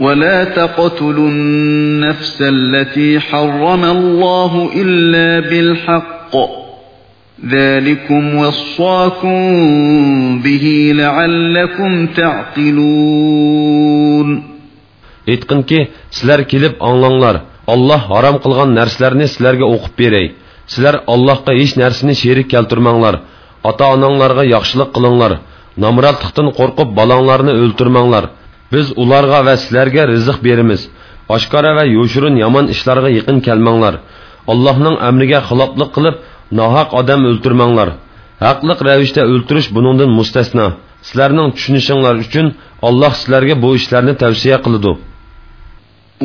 A: ولا تقتلوا النفس التي حرم الله إلا بالحق ذلكم وصاكم به
B: لعلكم تعقلون aytqinki sizlar kelib anglanglar olloh harom qilgan narsalarni sizlarga o'qib beray sizlar ollohga hech narsani sherik keltirmanglar ota onanglarga yaxshilik qilinglar nomrodlikdan qo'rqib bolanglarni o'ltirmanglar biz ularga va sizlarga rizq beramiz oshkora va yoshirin yomon ishlarga yaqin kelmanglar allohning amriga xiloflik qilib nohaq odam o'ltirmanglar haqliq ravishda o'ltirish buningdan mustasno sizlarning tushunishinglar uchun olloh sizlarga bu ishlarni tavsiya qiladi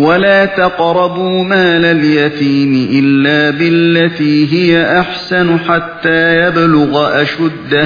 A: ولا تقربوا مال اليتيم إلا بالتي هي أحسن حتى يبلغ أشده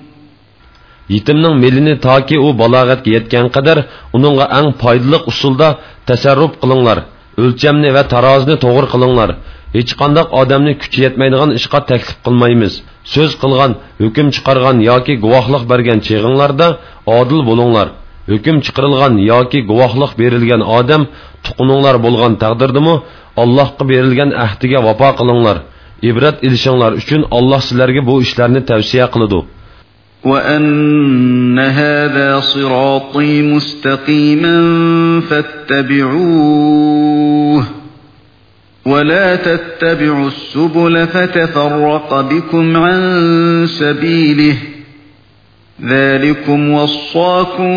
B: yetimning melini toki u balog'atga yetgan qadar uningga ang foydali usulda tasarruf qilinglar o'lchamni va tarozni to'g'ri qilinglar hech qandoq odamni kuchi yetmaydigan ishga taklif qilmaymiz so'z qilgan hukm chiqargan yoki guvohlik bergan cheg'inglarda odil bo'linglar hukm chiqarilgan yoki guvohlik berilgan odam tuquninglar bo'lgan taqdirdimi allohga berilgan ahdiga vafo qilinglar ibrat ilishinglar uchun olloh sizlarga bu ishlarni tavsiya qiladi
A: وأن هذا صراطي مستقيما فاتبعوه ولا تتبعوا السبل فتفرق بكم عن سبيله ذلكم وصاكم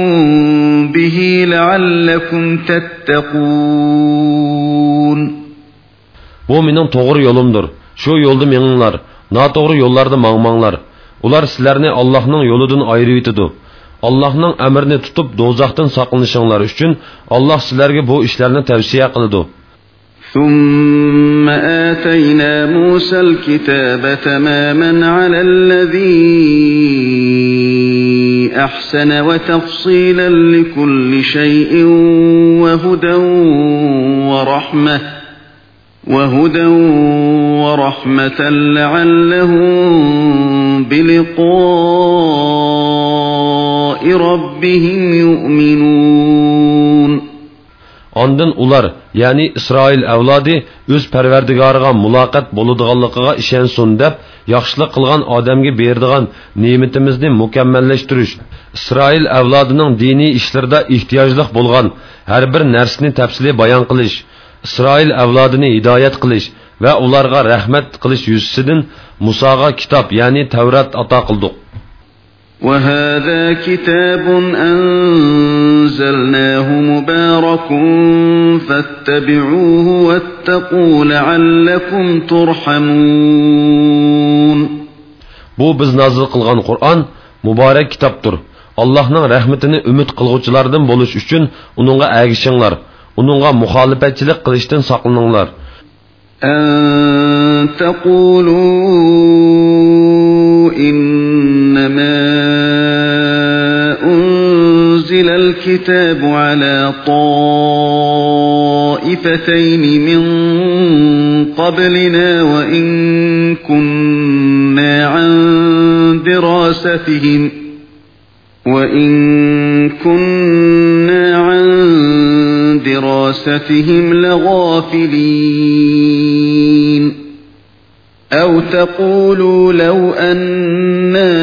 A: به لعلكم
B: تتقون Bu شو doğru yolumdur. Şu yolda meninglar, يولد yo'llarda mangmanglar. ular sizlarni allohning yo'lidan ayirib etidi allohning amrini tutib do'zaxdan saqlanishinglar uchun alloh sizlarga bu ishlarni tavsiya qiladi
A: ثم آتينا موسى الكتاب تماما على الذي أحسن وتفصيلا لكل شيء وهدى ورحمة وهدى ورحمة لعلهم بلقاء
B: ربهم يؤمنون ondan ular ya'ni isroil avlodi o'z parvardigoriga muloqot bo'ladiganligiga ishonsin deb yaxshilik qilgan odamga beradigan ne'matimizni mukammallashtirish isroil avlodining diniy ishlarida ehtiyojliq bo'lgan har bir narsani tafsili bayon qilish isroil avlodini hidoyat qilish va ularga rahmat qilish yuzasidan musoga kitob ya'ni tavrat ato qildik
A: وهذا كتاب أنزلناه مبارك فاتبعوه واتقوا لعلكم
B: ترحمون Bu biz nazil qilgan Qur'on muborak kitobdir. Allohning rahmatini umid qilguvchilardan bo'lish uchun uningga ergishinglar. onunla muhalifetçilik kılıçtan saklanırlar.
A: تقولوا إنما أنزل الكتاب على طائفتين من قبلنا وإن كنا عن دراستهم وإن كنا دراستهم لغافلين أو تقولوا لو أنا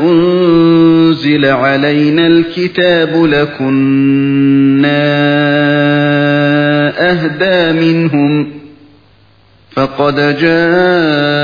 A: أنزل علينا الكتاب لكنا أهدى منهم فقد جاءوا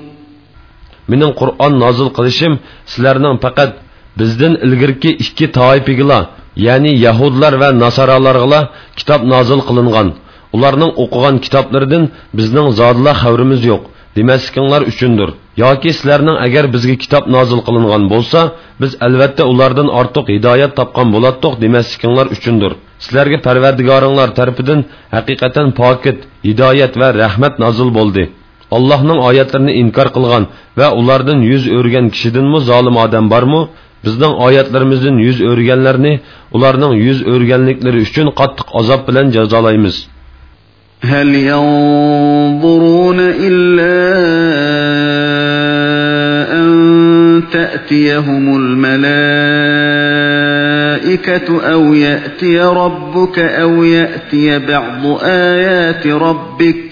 B: Minin Kur'an nozil kılışım? sizlarning faqat bizden ilgirki iki toifigila ya'ni yahudlar va kitap kitob kılıngan. qilingan ularning o'qigan bizden bizning zodila yok. yo'q üçündür. Ya ki sizlarning eğer bizgi kitap nozil kılıngan bo'lsa biz albatta ulardan artık hidayet tapkan bo'latdiq demaslikinglar üçündür. sizlarga perverdigarınlar tarafidan hakikaten paket hidayet ve rahmet nozil bo'ldi Allah'ның ayetlerini inkar kılgan ve onlardan yüz örgen kişiden mi zalim adam var mı? Bizden ayetlerimizin yüz örgenlerini, onlarının yüz örgenlikleri üçün kattık azap bilen cezalayımız.
A: هل ينظرون إلا أن تأتيهم الملائكة أو يأتي ربك أو يأتي بعض آيات ربك ۖ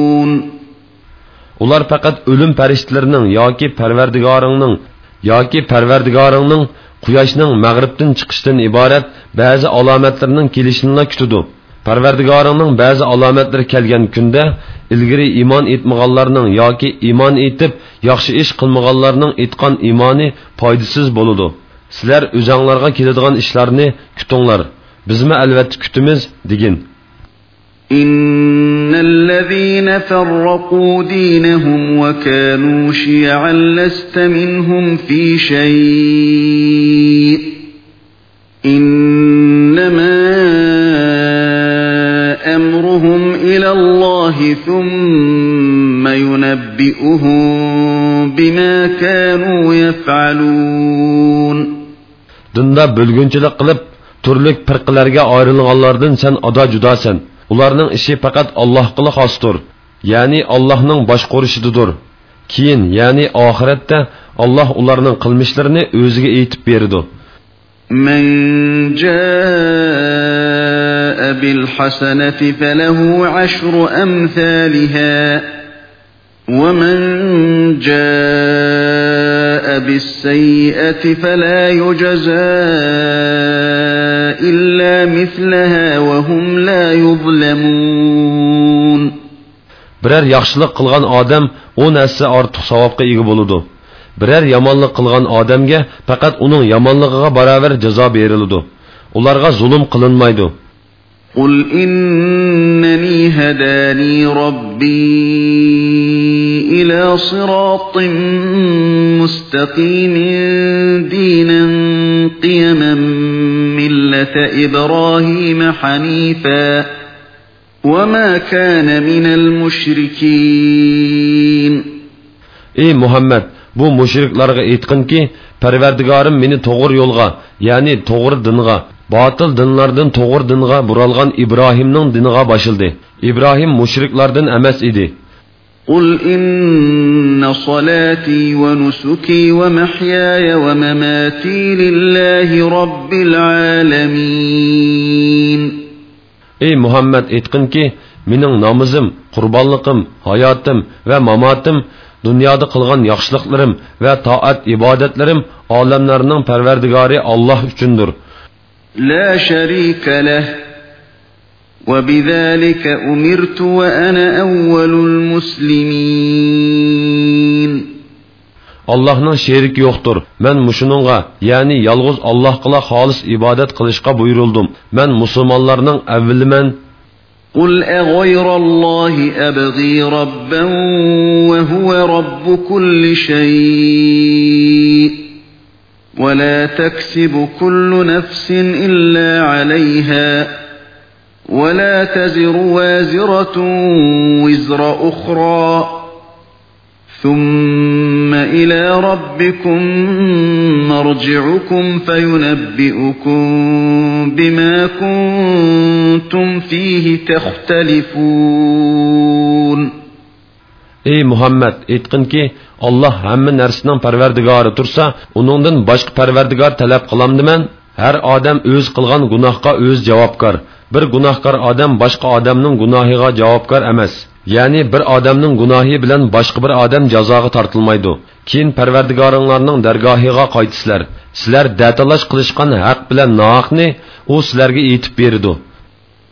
B: ular faqat o'lim farishtalarining yoki parvardigoringning yoki parvardigoringning quyoshning mag'ribdan chiqishidan iborat ba'zi alomatlarning kelishini kutadi parvardigoringning ba'zi alomatlari kelgan kunda ilgari iymon etmaganlarning yoki iymon etib yaxshi ish qilmaganlarning etgan iymoni foydasiz bo'ladi sizlar o'zanglarga keladigan ishlarni kutinglar bizmi albatta kutimiz degin
A: إن الذين فرقوا دينهم وكانوا شيعا لست منهم في شيء إنما أمرهم إلى الله ثم ينبئهم
B: بما كانوا يفعلون Dında bölgünçülük qilib, turlik pirqilarga ayrılğanlardan sen ada judasan. ularning ishi faqat allohga xosdir ya'ni allohning boshqarishidadir keyin ya'ni oxiratda olloh ularning qilmishlarini o'ziga aytib berdi
A: من جاء بالحسنة فله عشر أمثالها ومن جاء جاء بالسيئة فلا يجزى إلا مثلها وهم لا
B: يظلمون birər yaxşılıq qılğan adam o nəsə artıq savabqa ega bo'ladi. Birər yomonlik qilgan odamga faqat uning yomonligiga barobar jazo beriladi. Ularga zulm qilinmaydi.
A: قل إنني هداني ربي إلى صراط مستقيم دينا قيما ملة إبراهيم حنيفا
B: وما كان من المشركين إيه محمد bu mushriklarga aytqinki parvardigorim meni to'g'ri yo'lga ya'ni to'g'ri dinga Батыл dinlardan to'g'ri dinga buralgan Ibrohimning diniga boshildi. Ibrohim mushriklardan emas edi.
A: Qul inna salati va nusuki va mahyaya va mamati
B: lillahi robbil alamin. Ey Muhammad aytqinki, mening namozim, qurbonligim, hayotim va mamotim dunyoda qilgan yaxshiliklarim va to'at ibodatlarim olamlarning Parvardigori Alloh uchundir.
A: لا شريك له وبذلك أمرت وأنا أول المسلمين
B: Allah'ın şerik yoktur. Ben muşununğa yani yalğız Allah kıla halis ibadet kılışka buyuruldum. Ben Müslümanların evlimen
A: قل أغير الله أبغي ربا وهو رب كل شيء ولا تكسب كل نفس إلا عليها ولا تزر وازرة وزر أخرى ثم إلى ربكم مرجعكم فينبئكم بما كنتم فيه
B: تختلفون اي محمد إتقن كي Allah hamma narsaning parvardigori tursa uningdan boshqa parvardigor talab qilamdiman har odam o'z qilgan gunohga o'z javobgar bir gunohkor odam boshqa odamning gunohiga javobgar emas ya'ni bir odamning gunohi bilan boshqa bir odam jazoga tortilmaydi keyin parvardigoringlarning dargohiga qaytisizlar sizlar datalash qilishgan haq bilan nohaqni u sizlarga yetib berdi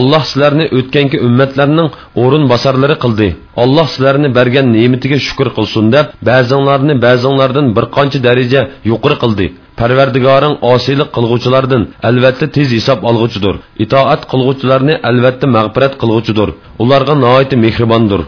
B: Allah sizlarni o'tganki ummatlarning o'rin bosarlari qildi. Allah sizlarni bergan ne'matiga shukr qilsin deb ba'zinglarni ba'zinglardan bir qancha daraja yuqori qildi. Parvardigoring osiylik qilguvchilardan albatta tez hisob olg'uchidir. Itoat qilguvchilarni albatta mag'firat qilg'uchidir. Ularga nihoyat mehribondir.